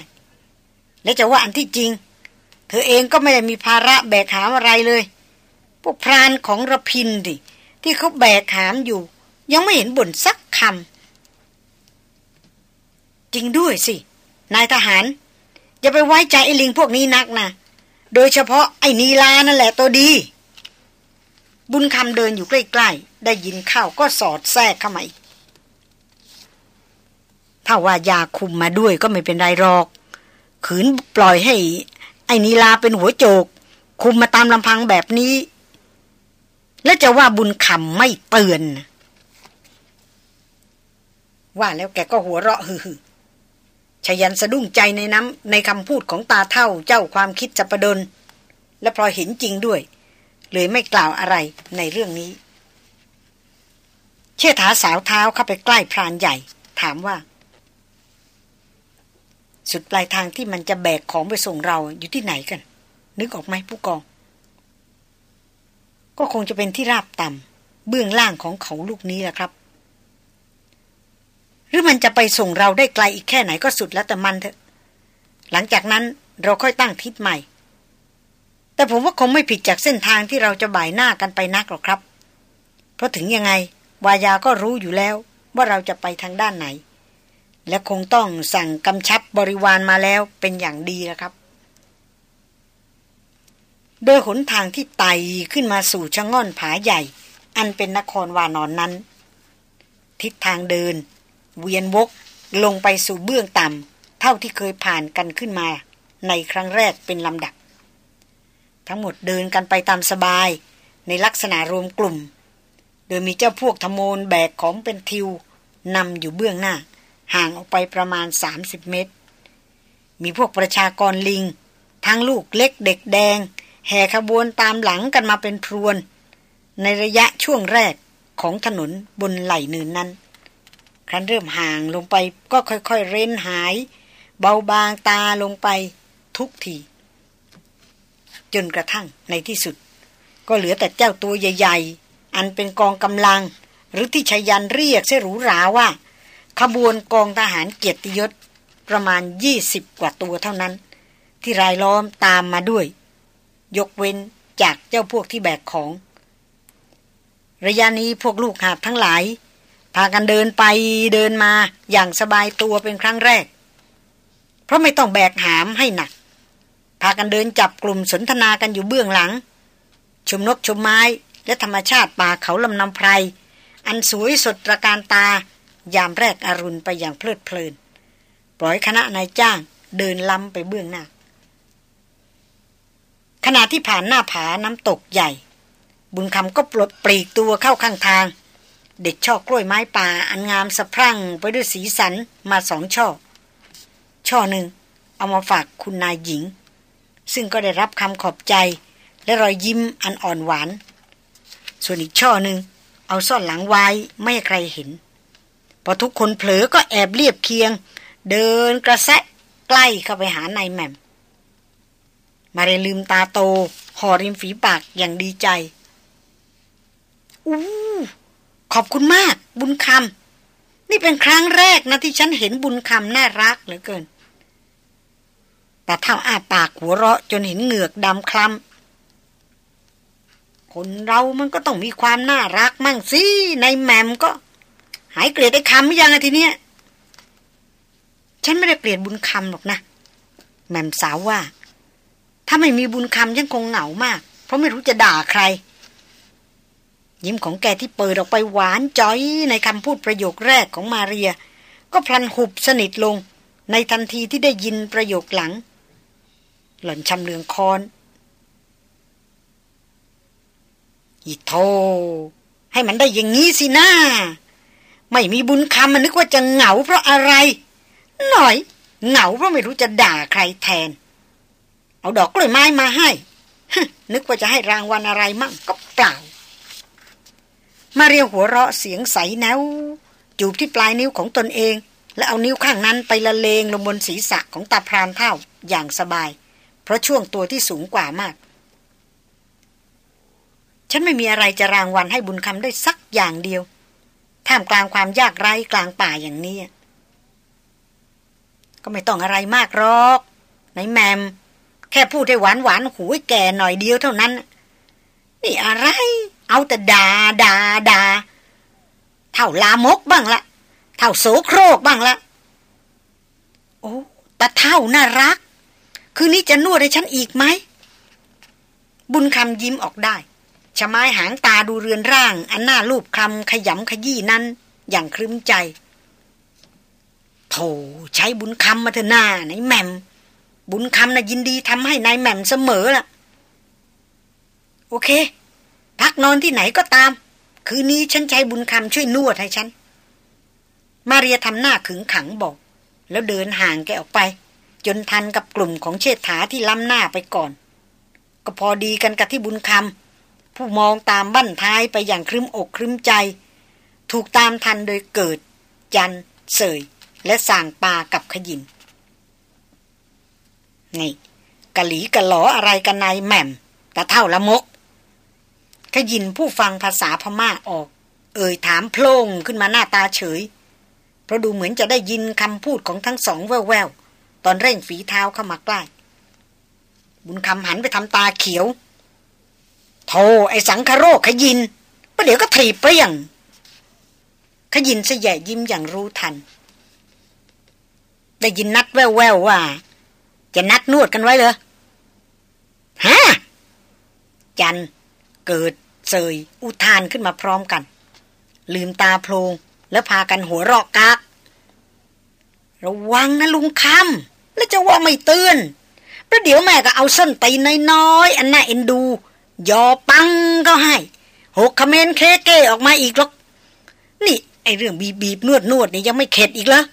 และจะว่าอันที่จริง เธอเองก็ไม่ได้มีภาระแบกหามอะไรเลย พวกพรานของระพินดิที่เขาแบกหามอยู่ ยังไม่เห็นบ่นสักคำจริงด้วยสิ นายทหาร อย่าไปไว้ใจไอ้ลิงพวกนี้นักนะโดยเฉพาะไอ้นีลานั่นแหละตัวดี บุญคำเดินอยู่ใกล้ๆ ได้ยินข้าวก็สอดแทรกเข้ามาอีกถ้าว่ายาคุมมาด้วยก็ไม่เป็นไรหรอก ขืนปล่อยให้ อ้นีลาเป็นหัวโจก คุมมาตามลำพังแบบนี้ และจะว่าบุญคำไม่เตือน ว่าแล้วแกก็หัวเราะฮือชยันสะดุ้งใจในน้ำในคำพูดของตาเท่าเจ้าความคิดจะประดนและพอเห็นจริงด้วย เลยไม่กล่าวอะไรในเรื่องนี้ เชื่อถาสาวเท้าเข้าไปใกล้พรานใหญ่ ถามว่า สุดปลายทางที่มันจะแบกของไปส่งเราอยู่ที่ไหนกัน นึกออกไหมผู้กอง ก็คงจะเป็นที่ราบต่ำเบื้องล่างของเขาลูกนี้แหละครับ หรือมันจะไปส่งเราได้ไกลอีกแค่ไหนก็สุดแล้วแต่มันเถอะ หลังจากนั้นเราค่อยตั้งทิศใหม่ แต่ผมว่าคงไม่ผิดจากเส้นทางที่เราจะบ่ายหน้ากันไปนักหรอกครับ เพราะถึงยังไง วายาก็รู้อยู่แล้วว่าเราจะไปทางด้านไหน และคงต้องสั่งกำชับบริวารมาแล้วเป็นอย่างดีนะครับ โดยหนทางที่ไต่ขึ้นมาสู่ชะง่อนผาใหญ่ อันเป็นนครวานอนนั้น ทิศทางเดิน เวียนวกลงไปสู่เบื้องต่ำเท่าที่เคยผ่านกันขึ้นมา ในครั้งแรกเป็นลำดับ ทั้งหมดเดินกันไปตามสบายในลักษณะรวมกลุ่ม โดยมีเจ้าพวกธโมนแบกของเป็นทิวนำอยู่เบื้องหน้า ห่างออกไปประมาณ 30 เมตร มีพวกประชากรลิง ทั้งลูกเล็กเด็กแดง แห่ขบวนตามหลังกันมาเป็นพรวน ในระยะช่วงแรกของถนนบนไหล่เนินนั้น ครั้นเริ่มห่างลงไปก็ค่อยๆเร้นหาย เบาบางตาลงไปทุกทีจนกระทั่งในที่สุด ก็เหลือแต่เจ้าตัวใหญ่ ๆ อันเป็นกองกำลัง หรือที่ชยันเรียกเสหรูหราว่า ขบวนกองทหารเกียรติยศประมาณยี่สิบกว่าตัวเท่านั้น ที่รายล้อมตามมาด้วย ยกเว้นจากเจ้าพวกที่แบกของ ระยะนี้พวกลูกหาบทั้งหลาย พากันเดินไปเดินมาอย่างสบายตัวเป็นครั้งแรก เพราะไม่ต้องแบกหามให้หนัก พากันเดินจับกลุ่มสนทนากันอยู่เบื้องหลัง ชมนกชมไม้และธรรมชาติป่าเขาลำนำไพร อันสวยสดระการตา ยามแรกอรุณไปอย่างเพลิดเพลิน ปล่อยคณะนายจ้างเดินล้ำไปเบื้องหน้า ขณะที่ผ่านหน้าผาน้ำตกใหญ่ บุญคำก็ปลดปลีกตัวเข้าข้างทาง เด็ดช่อกล้วยไม้ป่าอันงามสะพรั่งไปด้วยสีสันมาสองช่อ ช่อหนึ่งเอามาฝากคุณนายหญิง ซึ่งก็ได้รับคำขอบใจและรอยยิ้มอันอ่อนหวาน ส่วนอีกช่อหนึ่งเอาซ่อนหลังไว้ไม่ให้ใครเห็น พอทุกคนเผลอก็แอบเรียบเคียง เดินกระแซะใกล้เข้าไปหานายแม่ม มาเรลืมตาโตห่อริมฝีปากอย่างดีใจ อู้ ขอบคุณมาก บุญคำนี่เป็นครั้งแรกนะที่ฉันเห็นบุญคำน่ารักเหลือเกิน แต่เท่าอาปากหัวเราะจนเห็นเหงือกดำคล้ำคนเรามันก็ต้องมีความน่ารักมั่งสิ ในแมมก็ หายเกลียดไอ้คำยังไงทีเนี้ยฉันไม่ได้เกลียดบุญคำหรอกนะ แมมสาวว่า ถ้าไม่มีบุญคำฉันคงเหงามาก เพราะไม่รู้จะด่าใคร ยิ้มของแกที่เปิดออกไปหวานจ้อยในคำพูดประโยคแรกของมาเรีย ก็พลันหุบสนิทลง ในทันทีที่ได้ยินประโยคหลัง หล่อนชำเลืองคอนอีโทให้มันได้อย่างงี้สินะ ไม่มีบุญคำมันนึกว่าจะเหงาเพราะอะไร หน่อย เหงาเพราะไม่รู้จะด่าใครแทน เอาดอกกล้วยไม้มาให้นึกว่าจะให้รางวัลอะไรมั่งก็เปล่า มาเรียวหัวเราะเสียงใสแนว จูบที่ปลายนิ้วของตนเอง และเอานิ้วข้างนั้นไปละเลงลงบนศีรษะของตาพรานเท่าอย่างสบาย เพราะช่วงตัวที่สูงกว่ามาก ฉันไม่มีอะไรจะรางวัลให้บุญคำได้สักอย่างเดียว ท่ามกลางความยากไร้กลางป่าอย่างนี้ ก็ไม่ต้องอะไรมากหรอกในแมม แค่พูดให้หวานหวานหูแก่หน่อยเดียวเท่านั้น นี่อะไร เอาแต่ดาดาดาเท่าลามกบ้างละเท่าโสโครกบ้างละโอ้ตาเท่าน่ารัก คืนนี้จะนวดให้ฉันอีกไหม บุญคำยิ้มออกได้ ชะไม้หางตาดูเรือนร่าง อันหน้ารูปคำขยำขยี้นั้น อย่างครึ้มใจโธ่ใช้บุญคำมาเถอะหน้าไหนแม่ม บุญคำนะ่ะยินดีทำให้นายแหม่มเสมอล่ะ โอเค พักนอนที่ไหนก็ตาม คืนนี้ฉันใช้บุญคำช่วยนวดให้ฉัน มาเรียทำหน้าขึงขังบอก แล้วเดินห่างแกออกไป จนทันกับกลุ่มของเชษฐาที่ล้ำหน้าไปก่อน ก็พอดีกันกับที่บุญคำ ผู้มองตามบั้นท้ายไปอย่างครึ้มอกครึ้มใจ ถูกตามทันโดยเกิด จันเสย และส่างปากับขยินนี่กะหลีกะหลออะไรกันนายแหม่มตะเท่าละมก ขยินผู้ฟังภาษาพม่าออก เอ่ยถามโพล่งขึ้นมาหน้าตาเฉย เพราะดูเหมือนจะได้ยินคำพูดของทั้งสองแววๆ ตอนเร่งฝีเท้าเข้ามาใกล้ บุญคำหันไปทำตาเขียว โธ่ไอสังคโรคขยินประเดี๋ยวก็ถีบเปรี้ยง ขยินเสยยิ้มอย่างรู้ทัน ได้ยินนัดแววๆว่า จะนัดนวดกันไว้เหรอฮะจันเกิดเสยอุทานขึ้นมาพร้อมกัน ลืมตาโพลงแล้วพากันหัวเราะกากระวังนะลุงคำแล้วจะว่าไม่เตือนประเดี๋ยวแม่ก็เอาส้นตีนน้อยๆอันน่าเอ็นดู ยอปังก็ให้หกคเมนเคเกออกมาอีกหรอก นี่ ไอเรื่องบีบีบนวดนวดนี่ยังไม่เข็ดอีกเหรอ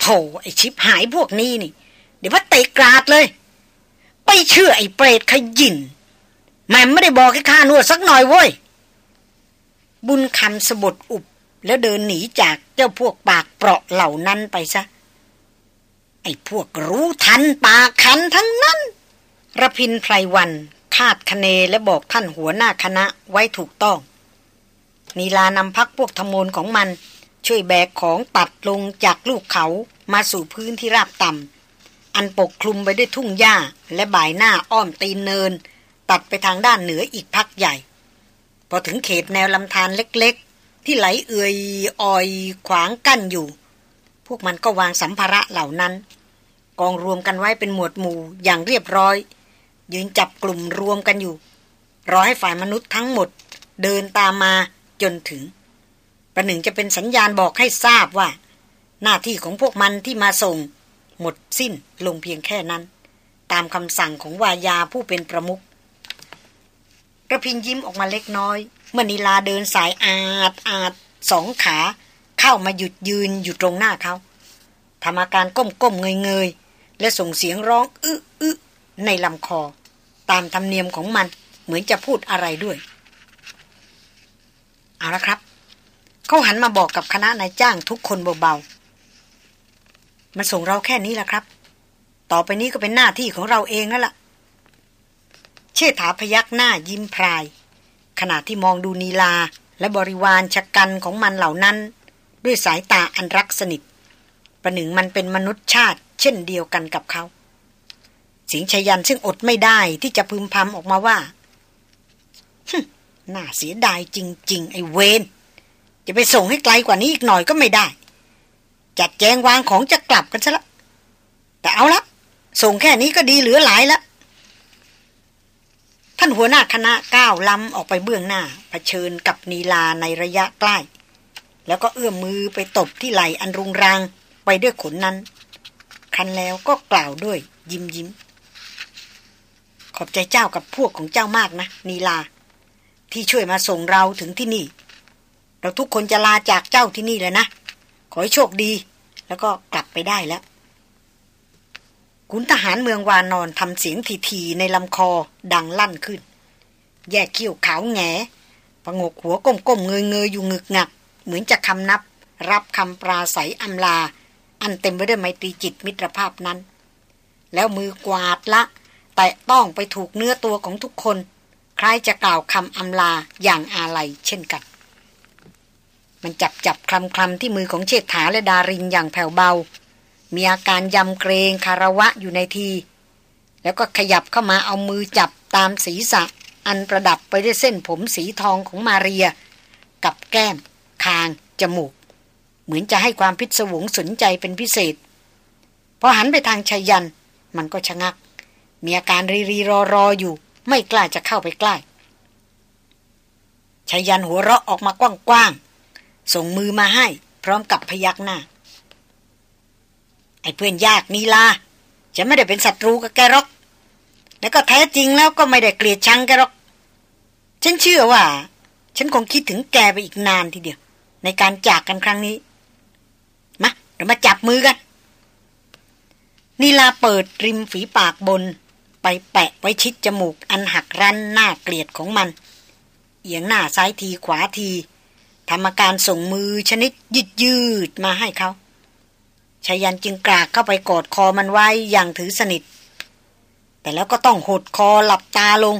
โธ่ไอชิบหายพวกนี้นี่ เดี๋ยวว่าเตะกราดเลย ไปเชื่อไอเปรตขยินแม่ไม่ได้บอกให้ข้านวดสักหน่อยเว้ย บุญคำสะบดอุบแล้วเดินหนีจากเจ้าพวกปากเปราะเหล่านั้นไปซะ ไอ้พวกรู้ทันปากขันทั้งนั้น ระพินไพรวัน คาดคะเนและบอกท่านหัวหน้าคณะไว้ถูกต้อง นีลานำพักพวกธมนของมัน ช่วยแบกของตัดลงจากลูกเขามาสู่พื้นที่ราบต่ำอันปกคลุมไปด้วยทุ่งหญ้าและบ่ายหน้าอ้อมตีนเนิน ตัดไปทางด้านเหนืออีกพักใหญ่ พอถึงเขตแนวลำธารเล็กๆ ที่ไหลเอื่อยออยขวางกั้นอยู่ พวกมันก็วางสัมภาระเหล่านั้น กองรวมกันไว้เป็นหมวดหมู่อย่างเรียบร้อย ยืนจับกลุ่มรวมกันอยู่ รอให้ฝ่ายมนุษย์ทั้งหมด เดินตามมาจนถึง ประหนึ่งจะเป็นสัญญาณบอกให้ทราบว่า หน้าที่ของพวกมันที่มาส่ง หมดสิ้นลงเพียงแค่นั้น ตามคำสั่งของวายาผู้เป็นประมุขระพินยิ้มออกมาเล็กน้อยเมื่อนิลาเดินสายอาดอาดสองขา เข้ามาหยุดยืนอยู่ตรงหน้าเขาทำอาการก้มก้มเงยเงยและส่งเสียงร้องอึอึ ในลำคอ ตามธรรมเนียมของมันเหมือนจะพูดอะไรด้วย เอาละครับ เขาหันมาบอกกับคณะนายจ้างทุกคนเบาๆมันส่งเราแค่นี้ละครับ ต่อไปนี้ก็เป็นหน้าที่ของเราเองแล้วล่ะ เชษฐาพยักหน้ายิ้มพราย ขณะที่มองดูนีลาและบริวารชะกันของมันเหล่านั้น ด้วยสายตาอันรักสนิทประหนึ่งมันเป็นมนุษย์ชาติ เช่นเดียวกันกับเขา สิงชยันซึ่งอดไม่ได้ที่จะพึมพำออกมาว่าน่าเสียดายจริง ๆ ไอ้เวนจะไปส่งให้ไกลกว่านี้อีกหน่อยก็ไม่ได้ จัดแจงวางของจะกลับกันซะละ แต่เอาละ ส่งแค่นี้ก็ดีเหลือหลายแล้วท่านหัวหน้าคณะก้าวล้ำออกไปเบื้องหน้าเผชิญกับนีลาในระยะใกล้ แล้วก็เอื้อมมือไปตบที่ไหลอันรุงรังไปด้วยขนนั้น คันแล้วก็กล่าวด้วยยิ้มยิ้ม อบใจเจ้ากับพวกของเจ้ามากนะ นีลา ที่ช่วยมาส่งเราถึงที่นี่ เราทุกคนจะลาจากเจ้าที่นี่แล้วนะ ขอให้โชคดี แล้วก็กลับไปได้แล้วขุนทหารเมืองวานอนทำเสียงทีๆในลำคอดังลั่นขึ้น แยกเขี้ยวขาวแงประงกหัวก้มๆเงยเงยอยู่งึกงัก เหมือนจะคำนับ รับคำปราศัยอำลา อันเต็มไปด้วยไมตรีจิตมิตรภาพนั้น แล้วมือกวาดละ แต่ต้องไปถูกเนื้อตัวของทุกคน ใครจะกล่าวคำอำลาอย่างอาลัยเช่นกัน มันจับจับคลำคลำที่มือของเชษฐาและดารินอย่างแผ่วเบา มีอาการยำเกรงคาระวะอยู่ในที แล้วก็ขยับเข้ามาเอามือจับตามศีรษะ อันประดับไปด้วยเส้นผมสีทองของมาเรีย กับแก้ม คาง จมูก เหมือนจะให้ความพิศวงสนใจเป็นพิเศษพอหันไปทางชายัน มันก็ชะงัก มีอาการรีรีรอรออยู่ ไม่กล้าจะเข้าไปใกล้ชายันหัวเราะออกมากว้างๆ ส่งมือมาให้ พร้อมกับพยักหน้า ไอ้เพื่อนยากนีลาจะไม่ได้เป็นศัตรูกับแกหรอก แล้วก็แท้จริงแล้วก็ไม่ได้เกลียดชังแกหรอก ฉันเชื่อว่า ฉันคงคิดถึงแกไปอีกนานทีเดียว ในการจากกันครั้งนี้ มาเรามาจับมือกันนีลาเปิดริมฝีปากบน ไปแปะไว้ชิดจมูกอันหักรั้นหน้าเกลียดของมัน เอียงหน้าซ้ายทีขวาทีทำอาการส่งมือชนิดยืดยืดมาให้เขาชายันจึงกรากเข้าไปกอดคอมันไว้อย่างถือสนิท แต่แล้วก็ต้องหดคอหลับตาลง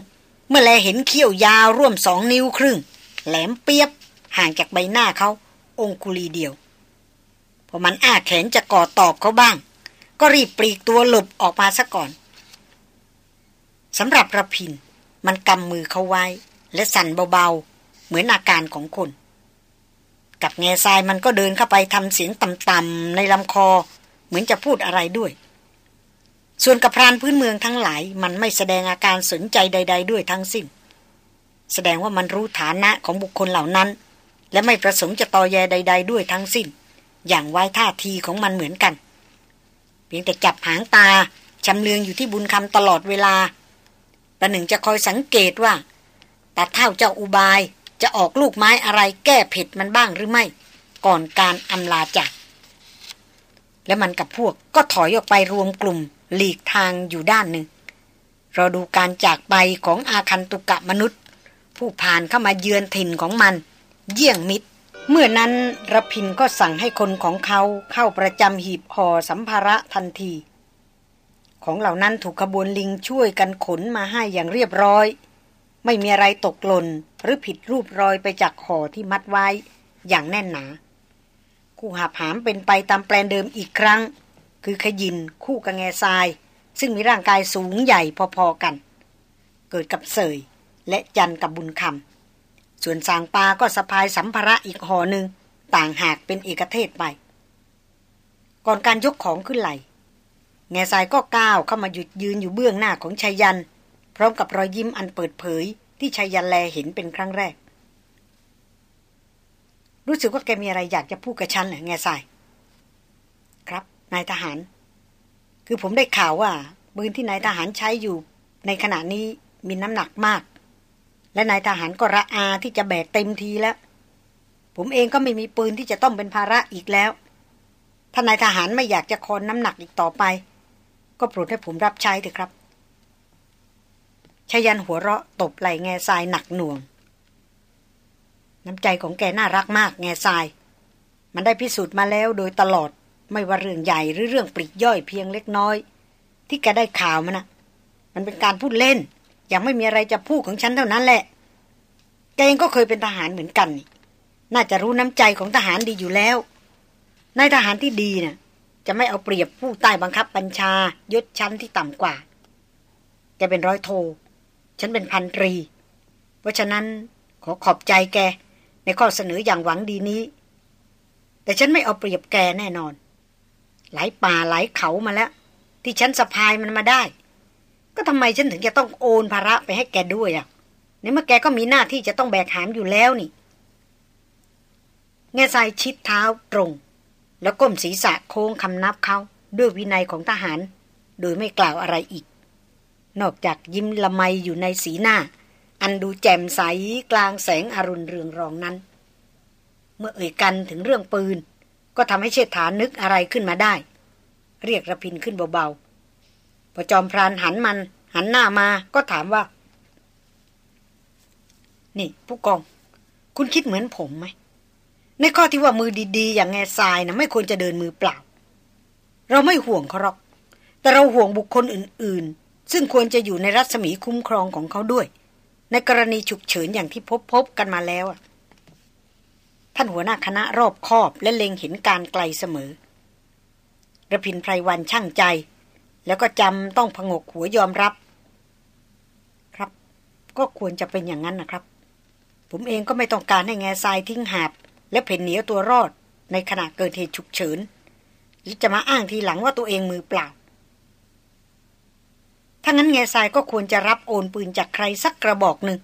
เมื่อแลเห็นเขี้ยวยาวร่วมสองนิ้วครึ่ง แหลมเปียบห่างจากใบหน้าเขา องคุลีเดียวพอมันอ้าแขนจะกอดตอบเขาบ้าง ก็รีบปลีกตัวหลบออกมาซะก่อน สำหรับระพิน มันกำมือเขาไว้ และสั่นเบาๆ เหมือนอาการของคน กับแง่ทรายมันก็เดินเข้าไปทำเสียงต่ำๆในลำคอ เหมือนจะพูดอะไรด้วย ส่วนกับพรานพื้นเมืองทั้งหลาย มันไม่แสดงอาการสนใจใด ๆ ด้วยทั้งสิ้น แสดงว่ามันรู้ฐานะของบุคคลเหล่านั้น และไม่ประสงค์จะตอแยใด ๆ ด้วยทั้งสิ้น อย่างไว้ท่าทีของมันเหมือนกัน เพียงแต่จับหางตาชำเลืองอยู่ที่บุญคำตลอดเวลา ประหนึ่งจะคอยสังเกตว่าตาเท่าเจ้าอุบายจะออกลูกไม้อะไรแก้เผ็ดมันบ้างหรือไม่ ก่อนการอำลาจาก และมันกับพวกก็ถอยออกไปรวมกลุ่มหลีกทางอยู่ด้านหนึ่งรอดูการจากไปของอาคันตุกะมนุษย์ ผู้ผ่านเข้ามาเยือนถิ่นของมัน เยี่ยงมิตร เมื่อนั้นรพินก็สั่งให้คนของเขาเข้าประจำหีบห่อสัมภาระทันที ของเหล่านั้นถูกขบวนลิงช่วยกันขนมาให้อย่างเรียบร้อย ไม่มีอะไรตกหล่นหรือผิดรูปรอยไปจากห่อที่มัดไว้อย่างแน่นหนา คู่หาผามเป็นไปตามแปลนเดิมอีกครั้ง คือขยินคู่กับแง่ทราย ซึ่งมีร่างกายสูงใหญ่พอๆกัน เกิดกับเสยและจันกับบุญคำส่วนสางปาก็สะพายสัมภาระอีกห่อหนึ่งต่างหากเป็นเอกเทศไป ก่อนการยกของขึ้นไหล แง่ทรายก็ก้าวเข้ามาหยุดยืนอยู่เบื้องหน้าของชายัน พร้อมกับรอยยิ้มอันเปิดเผย ที่ชายันแลเห็นเป็นครั้งแรก รู้สึกว่าแกมีอะไรอยากจะพูดกับฉันเหรอแง่ทราย ครับนายทหาร คือผมได้ข่าวว่าปืนที่นายทหารใช้อยู่ ในขณะนี้มีน้ำหนักมาก และนายทหารก็ระอาที่จะแบกเต็มทีแล้ว ผมเองก็ไม่มีปืนที่จะต้องเป็นภาระอีกแล้วถ้านายทหารไม่อยากจะคอนน้ำหนักอีกต่อไป ก็โปรดให้ผมรับใช้เถอะครับชายันหัวเราะตบไหลแง่ทรายหนักหน่วง น้ำใจของแกน่ารักมากแง่ทราย มันได้พิสูจน์มาแล้วโดยตลอดไม่ว่าเรื่องใหญ่หรือเรื่องปริกย่อยเพียงเล็กน้อย ที่แกได้ข่าวมันนะมันเป็นการพูดเล่น ยังไม่มีอะไรจะพูดของฉันเท่านั้นแหละ แกเองก็เคยเป็นทหารเหมือนกันนี่น่าจะรู้น้ำใจของทหารดีอยู่แล้วนายทหารที่ดีนะ่ะ จะไม่เอาเปรียบผู้ใต้บังคับบัญชายศชั้นที่ต่ำกว่า แกเป็นร้อยโท ฉันเป็นพันตรี เพราะฉะนั้นขอขอบใจแก ในข้อเสนออย่างหวังดีนี้ แต่ฉันไม่เอาเปรียบแกแน่นอน หลายป่าหลายเขามาแล้ว ที่ฉันสะพายมันมาได้ ก็ทำไมฉันถึงจะต้องโอนภาระไปให้แกด้วยอะในเมื่อแกก็มีหน้าที่จะต้องแบกหามอยู่แล้วนี่เงซายชิดเท้าตรง แล้วก้มศีรษะโค้งคำนับเขาด้วยวินัยของทหาร โดยไม่กล่าวอะไรอีก นอกจากยิ้มละไมอยู่ในสีหน้า อันดูแจ่มใสกลางแสงอรุณเรืองรองนั้น เมื่อเอ่ยกันถึงเรื่องปืน ก็ทำให้เชษฐานึกอะไรขึ้นมาได้ เรียกระพินขึ้นเบาๆพอจอมพรานหันมัน หันหน้ามาก็ถามว่า นี่ผู้กอง คุณคิดเหมือนผมไหม ในข้อที่ว่ามือดีๆ อย่างแง่ทรายนะไม่ควรจะเดินมือเปล่า เราไม่ห่วงเขาหรอก แต่เราห่วงบุคคลอื่นๆ ซึ่งควรจะอยู่ในรัศมีคุ้มครองของเขาด้วย ในกรณีฉุกเฉินอย่างที่พบพบกันมาแล้วท่านหัวหน้าคณะรอบคอบและเล็งเห็นการไกลเสมอระพินไพรวันช่างใจ แล้วก็จำต้องพงกหัวยอมรับ ครับ ก็ควรจะเป็นอย่างนั้นนะครับ ผมเองก็ไม่ต้องการให้แง่ทรายทิ้งหาบ และเพ่นหนียวตัวรอดในขณะเกิดเหตุฉุกเฉินหรือจะมาอ้างทีหลังว่าตัวเองมือเปล่า ถ้างั้นแง่ทรายก็ควรจะรับโอนปืนจากใครสักกระบอกหนึ่ง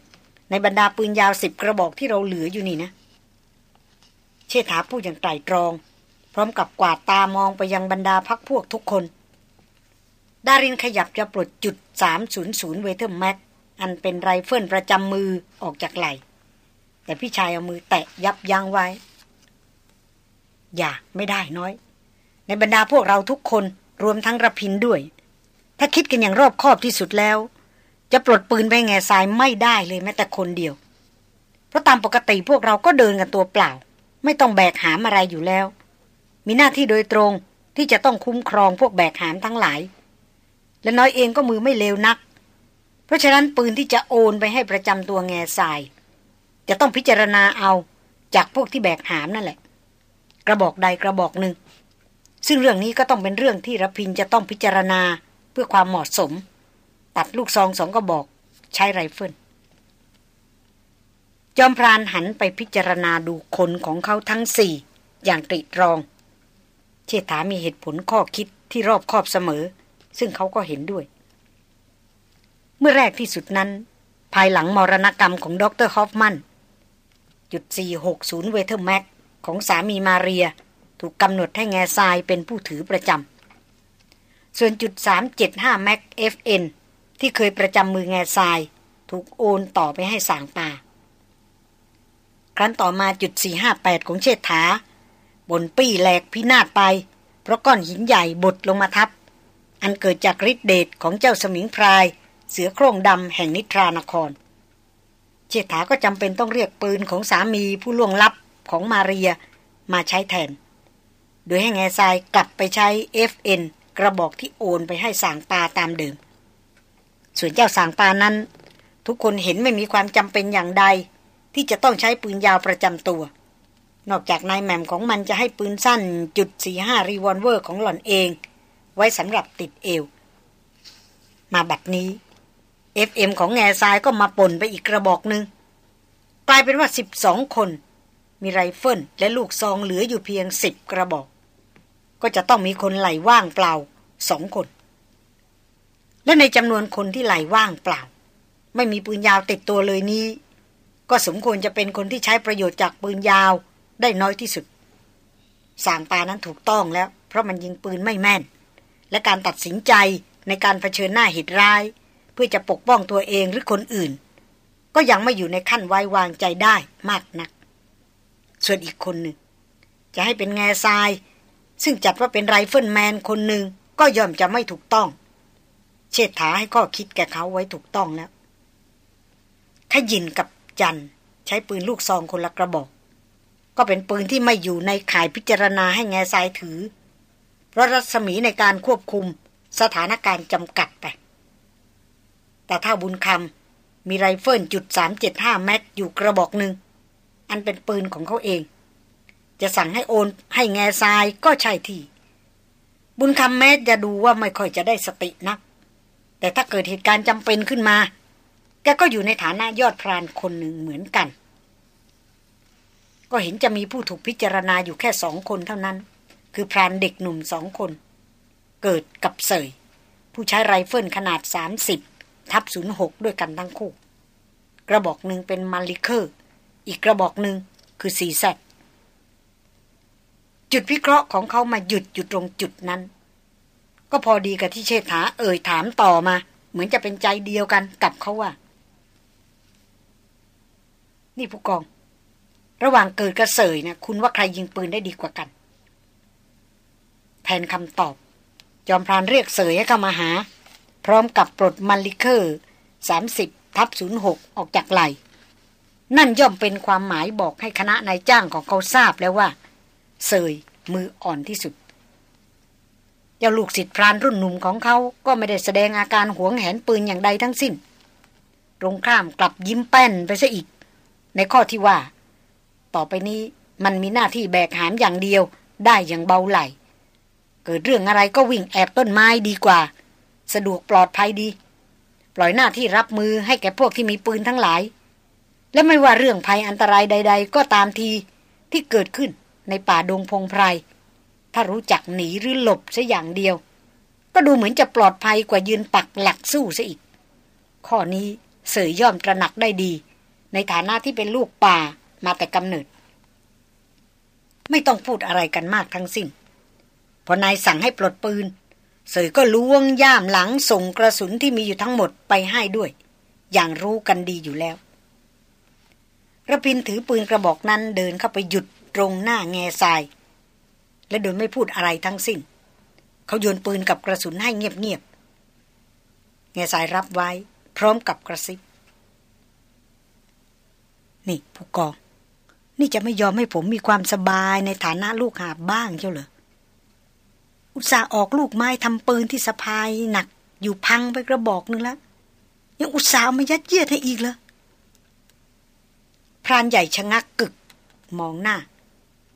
ในบรรดาปืนยาวสิบกระบอกที่เราเหลืออยู่นี่นะ เชษฐาพูดอย่างไตรตรอง พร้อมกับกวาดตามองไปยังบรรดาพรรคพวกทุกคน ดารินขยับจะปลดจุด 300 Weatherby Mag อันเป็นไรเฟิลประจำมือออกจากไหล่ แต่พี่ชายเอามือแตะยับยั้งไว้ อย่าไม่ได้น้อย ในบรรดาพวกเราทุกคนรวมทั้งระพินด้วย ถ้าคิดกันอย่างรอบคอบที่สุดแล้ว จะปลดปืนไปแง่ทรายไม่ได้เลยแม้แต่คนเดียว เพราะตามปกติพวกเราก็เดินกันตัวเปล่า ไม่ต้องแบกหามอะไรอยู่แล้ว มีหน้าที่โดยตรงที่จะต้องคุ้มครองพวกแบกหามทั้งหลาย และน้อยเองก็มือไม่เลวนัก เพราะฉะนั้นปืนที่จะโอนไปให้ประจำตัวแง่ทราย จะต้องพิจารณาเอาจากพวกที่แบกหามนั่นแหละ กระบอกใดกระบอกหนึ่ง ซึ่งเรื่องนี้ก็ต้องเป็นเรื่องที่รพินจะต้องพิจารณาเพื่อความเหมาะสม ตัดลูกซองสองกระบอกใช้ไรเฟิลจอมพรานหันไปพิจารณาดูคนของเขาทั้งสี่ อย่างตรีตรอง เชษฐามีเหตุผลข้อคิดที่รอบคอบเสมอ ซึ่งเขาก็เห็นด้วย เมื่อแรกที่สุดนั้น ภายหลังมรณกรรมของดรฮอฟมัน จุด460 Weatherby Mag ของสามีมาเรีย ถูกกำหนดให้แง่ทรายเป็นผู้ถือประจำ ส่วนจุด375 Mag FN ที่เคยประจำมือแง่ทราย ถูกโอนต่อไปให้สางปาครั้นต่อมาจุด458 ของเชษฐา ป่นปี้แหลกพินาศไป เพราะก้อนหินใหญ่บดลงมาทับ อันเกิดจากฤทธิเดชของเจ้าสมิงพราย เสือโคร่งดำแห่งนิทรานคร เชษฐาก็จำเป็นต้องเรียกปืนของสามีผู้ล่วงลับของมาเรียมาใช้แทน โดยให้แง่ทรายกลับไปใช้ FN กระบอกที่โอนไปให้สางปาตามเดิม ส่วนเจ้าสางปานั้น ทุกคนเห็นไม่มีความจำเป็นอย่างใด ที่จะต้องใช้ปืนยาวประจำตัว นอกจากนายแหม่มของมันจะให้ปืนสั้นจุดสี่ห้ารีวอลเวอร์ของหล่อนเอง ไว้สำหรับติดเอว มาบัดนี้ FM ของแง่ทรายก็มาป่นไปอีกกระบอกหนึ่งกลายเป็นว่าสิบสองคน มีไรเฟิลและลูกซองเหลืออยู่เพียงสิบกระบอก ก็จะต้องมีคนไหล่ว่างเปล่าสองคน และในจำนวนคนที่ไหล่ว่างเปล่า ไม่มีปืนยาวติดตัวเลยนี้ ก็สมควรจะเป็นคนที่ใช้ประโยชน์จากปืนยาวได้น้อยที่สุดสางปานั้นถูกต้องแล้ว เพราะมันยิงปืนไม่แม่น และการตัดสินใจในการเผชิญหน้าเหตุร้าย พื่อจะปกป้องตัวเองหรือคนอื่น ก็ยังไม่อยู่ในขั้นไว้วางใจได้มากนัก ส่วนอีกคนหนึ่ง จะให้เป็นแง่ทราย ซึ่งจัดว่าเป็นไรเฟิลแมนคนหนึ่งก็ย่อมจะไม่ถูกต้อง เชิดถาให้ข้อคิดแก่เขาไว้ถูกต้องแล้วขยินกับจันใช้ปืนลูกซองคนละกระบอก ก็เป็นปืนที่ไม่อยู่ในข่ายพิจารณาให้แง่ทรายถือ เพราะรัศมีในการควบคุมสถานการณ์จำกัดไป แต่ถ้าบุญคำมีไรเฟิลจุดสามเจ็ดห้าแม็กอยู่กระบอกหนึ่ง อันเป็นปืนของเขาเอง จะสั่งให้โอนให้แง่ทรายก็ใช่ที่ บุญคำแม้จะดูว่าไม่ค่อยจะได้สตินัก แต่ถ้าเกิดเหตุการณ์จำเป็นขึ้นมา แกก็อยู่ในฐานะยอดพรานคนหนึ่งเหมือนกัน ก็เห็นจะมีผู้ถูกพิจารณาอยู่แค่สองคนเท่านั้น คือพรานเด็กหนุ่มสองคน เกิดกับเสยผู้ใช้ไรเฟิลขนาดสามสิบ ทับศูนย์หกด้วยกันทั้งคู่ กระบอกหนึ่งเป็น Mannlicher อีกกระบอกหนึ่งคือ CZ จุดวิเคราะห์ของเขามาหยุดอยู่ตรงจุดนั้น ก็พอดีกับที่เชษฐาเอ่ยถามต่อมา เหมือนจะเป็นใจเดียวกันกับเขาว่า นี่ผู้กอง ระหว่างเกิดกระเสยนะคุณว่าใครยิงปืนได้ดีกว่ากัน แทนคำตอบ จอมพรานเรียกเสยให้เข้ามาหา ร้อมกับปลดมันลิเคอร์ 30ทับ06 ออกจากไหล นั่นย่อมเป็นความหมายบอกให้คณะนายจ้างของเขาทราบแล้วว่าเสยมืออ่อนที่สุด เจ้าลูกศิษย์พรานรุ่นหนุ่มของเขาก็ไม่ได้แสดงอาการหวงแหนปืนอย่างใดทั้งสิ้น ตรงข้ามกลับยิ้มแป้นไปซะอีก ในข้อที่ว่า ต่อไปนี้มันมีหน้าที่แบกหามอย่างเดียวได้อย่างเบาไหล เกิดเรื่องอะไรก็วิ่งแอบต้นไม้ดีกว่า สะดวกปลอดภัยดี ปล่อยหน้าที่รับมือให้แก่พวกที่มีปืนทั้งหลาย และไม่ว่าเรื่องภัยอันตรายใด ๆ ก็ตามทีที่เกิดขึ้นในป่าดงพงไพร ถ้ารู้จักหนีหรือหลบซะอย่างเดียว ก็ดูเหมือนจะปลอดภัยกว่ายืนปักหลักสู้ซะอีก ข้อนี้เสยย่อมตระหนักได้ดี ในฐานะที่เป็นลูกป่ามาแต่กำเนิด ไม่ต้องพูดอะไรกันมากทั้งสิ้นพอนายสั่งให้ปลดปืน เสยก็ล้วงย่ามหลังส่งกระสุนที่มีอยู่ทั้งหมดไปให้ด้วย อย่างรู้กันดีอยู่แล้วระพินถือปืนกระบอกนั้นเดินเข้าไปหยุดตรงหน้าแง่ทราย และโดยไม่พูดอะไรทั้งสิ้น เขาโยนปืนกับกระสุนให้เงียบๆแง่ทรายรับไว้ พร้อมกับกระซิบนี่ผู้กองนี่จะไม่ยอมให้ผมมีความสบายในฐานะลูกหาบ้างเจ้าเหรอ อุตส่าห์ออกลูกไม้ทำปืนที่สะพายหนัก อยู่พังไปกระบอกนึงแล้ว ยังอุตส่าห์มายัดเยียดให้อีกเหรอพรานใหญ่ชะงักกึก มองหน้า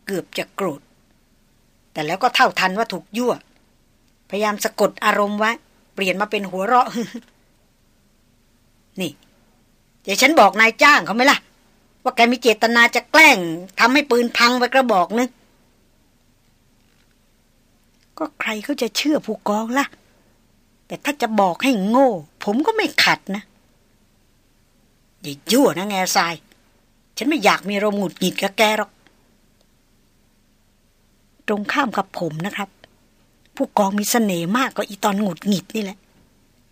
เกือบจะโกรธ แต่แล้วก็เท่าทันว่าถูกยั่ว พยายามสะกดอารมณ์ไว้ เปลี่ยนมาเป็นหัวเราะ นี่เดี๋ยวฉันบอกนายจ้างเขาไหมล่ะ ว่าแกมีเจตนาจะแกล้งทำให้ปืนพังไปกระบอกนึง ก็ใครเขาจะเชื่อผู้กองล่ะ แต่ถ้าจะบอกให้โง่ ผมก็ไม่ขัดนะอย่ายั่วนะแง่ทราย ฉันไม่อยากมีรมหงุดหงิดกับแกหรอก ตรงข้ามกับผมนะครับ ผู้กองมีเสน่ห์มากกว่าอีตอนหงุดหงิดนี่แหละ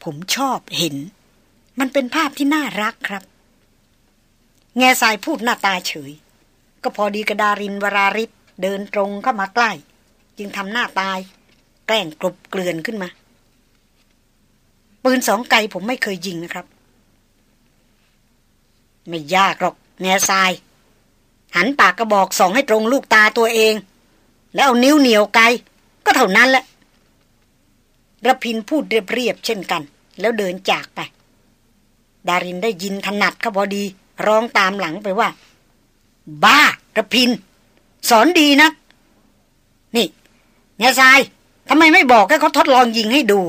ผมชอบเห็น มันเป็นภาพที่น่ารักครับ แง่ทรายพูดหน้าตาเฉย ก็พอดีกระดารินวราริศเดินตรงเข้ามาใกล้ จึงทำหน้าตาย แกล้งกลบเกลื่อนขึ้นมา ปืนสองไกผมไม่เคยยิงนะครับ ไม่ยากหรอก แง่ทราย หันปากกระบอกส่องให้ตรงลูกตาตัวเอง แล้วเอานิ้วเหนียวไกก็เท่านั้นแหละระพินพูดเรียบๆเช่นกัน แล้วเดินจากไป ดารินได้ยินถนัดก็พอดี ร้องตามหลังไปว่า บ้าระพิน สอนดีนะ นี่ เงาทรายทำไมไม่บอกให้เขาทดลองยิงให้ดู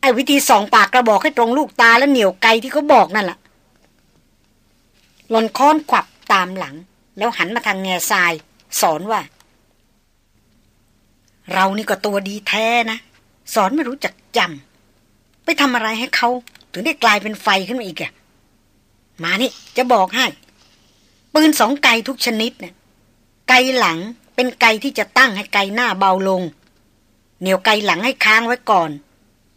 ไอ้วิธีส่องปากกระบอกให้ตรงลูกตาและเหนียวไกที่เขาบอกนั่นแหละหลอนค้อนขวับตามหลัง แล้วหันมาทางแง่ทราย สอนว่า เรานี่ก็ตัวดีแท้นะ สอนไม่รู้จักจำไปทำอะไรให้เขา ถึงได้กลายเป็นไฟขึ้นมาอีกอะมานี่จะบอกให้ ปืนสองไกทุกชนิดเนี่ยไกหลัง เป็นไกที่จะตั้งให้ไกหน้าเบาลง เหนียวไกหลังให้ค้างไว้ก่อน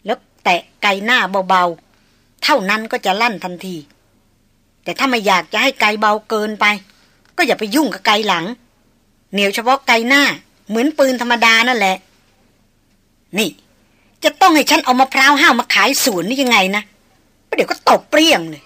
แล้วแตะไกหน้าเบาๆ เท่านั้นก็จะลั่นทันที แต่ถ้าไม่อยากจะให้ไกเบาเกินไป ก็อย่าไปยุ่งกับไกหลัง เหนียวเฉพาะไกหน้า เหมือนปืนธรรมดานั่นแหละ นี่ จะต้องให้ฉันเอามะพร้าวห้าวมาขายสวนนี่ยังไงนะเดี๋ยวก็ตบเปรี้ยงเลย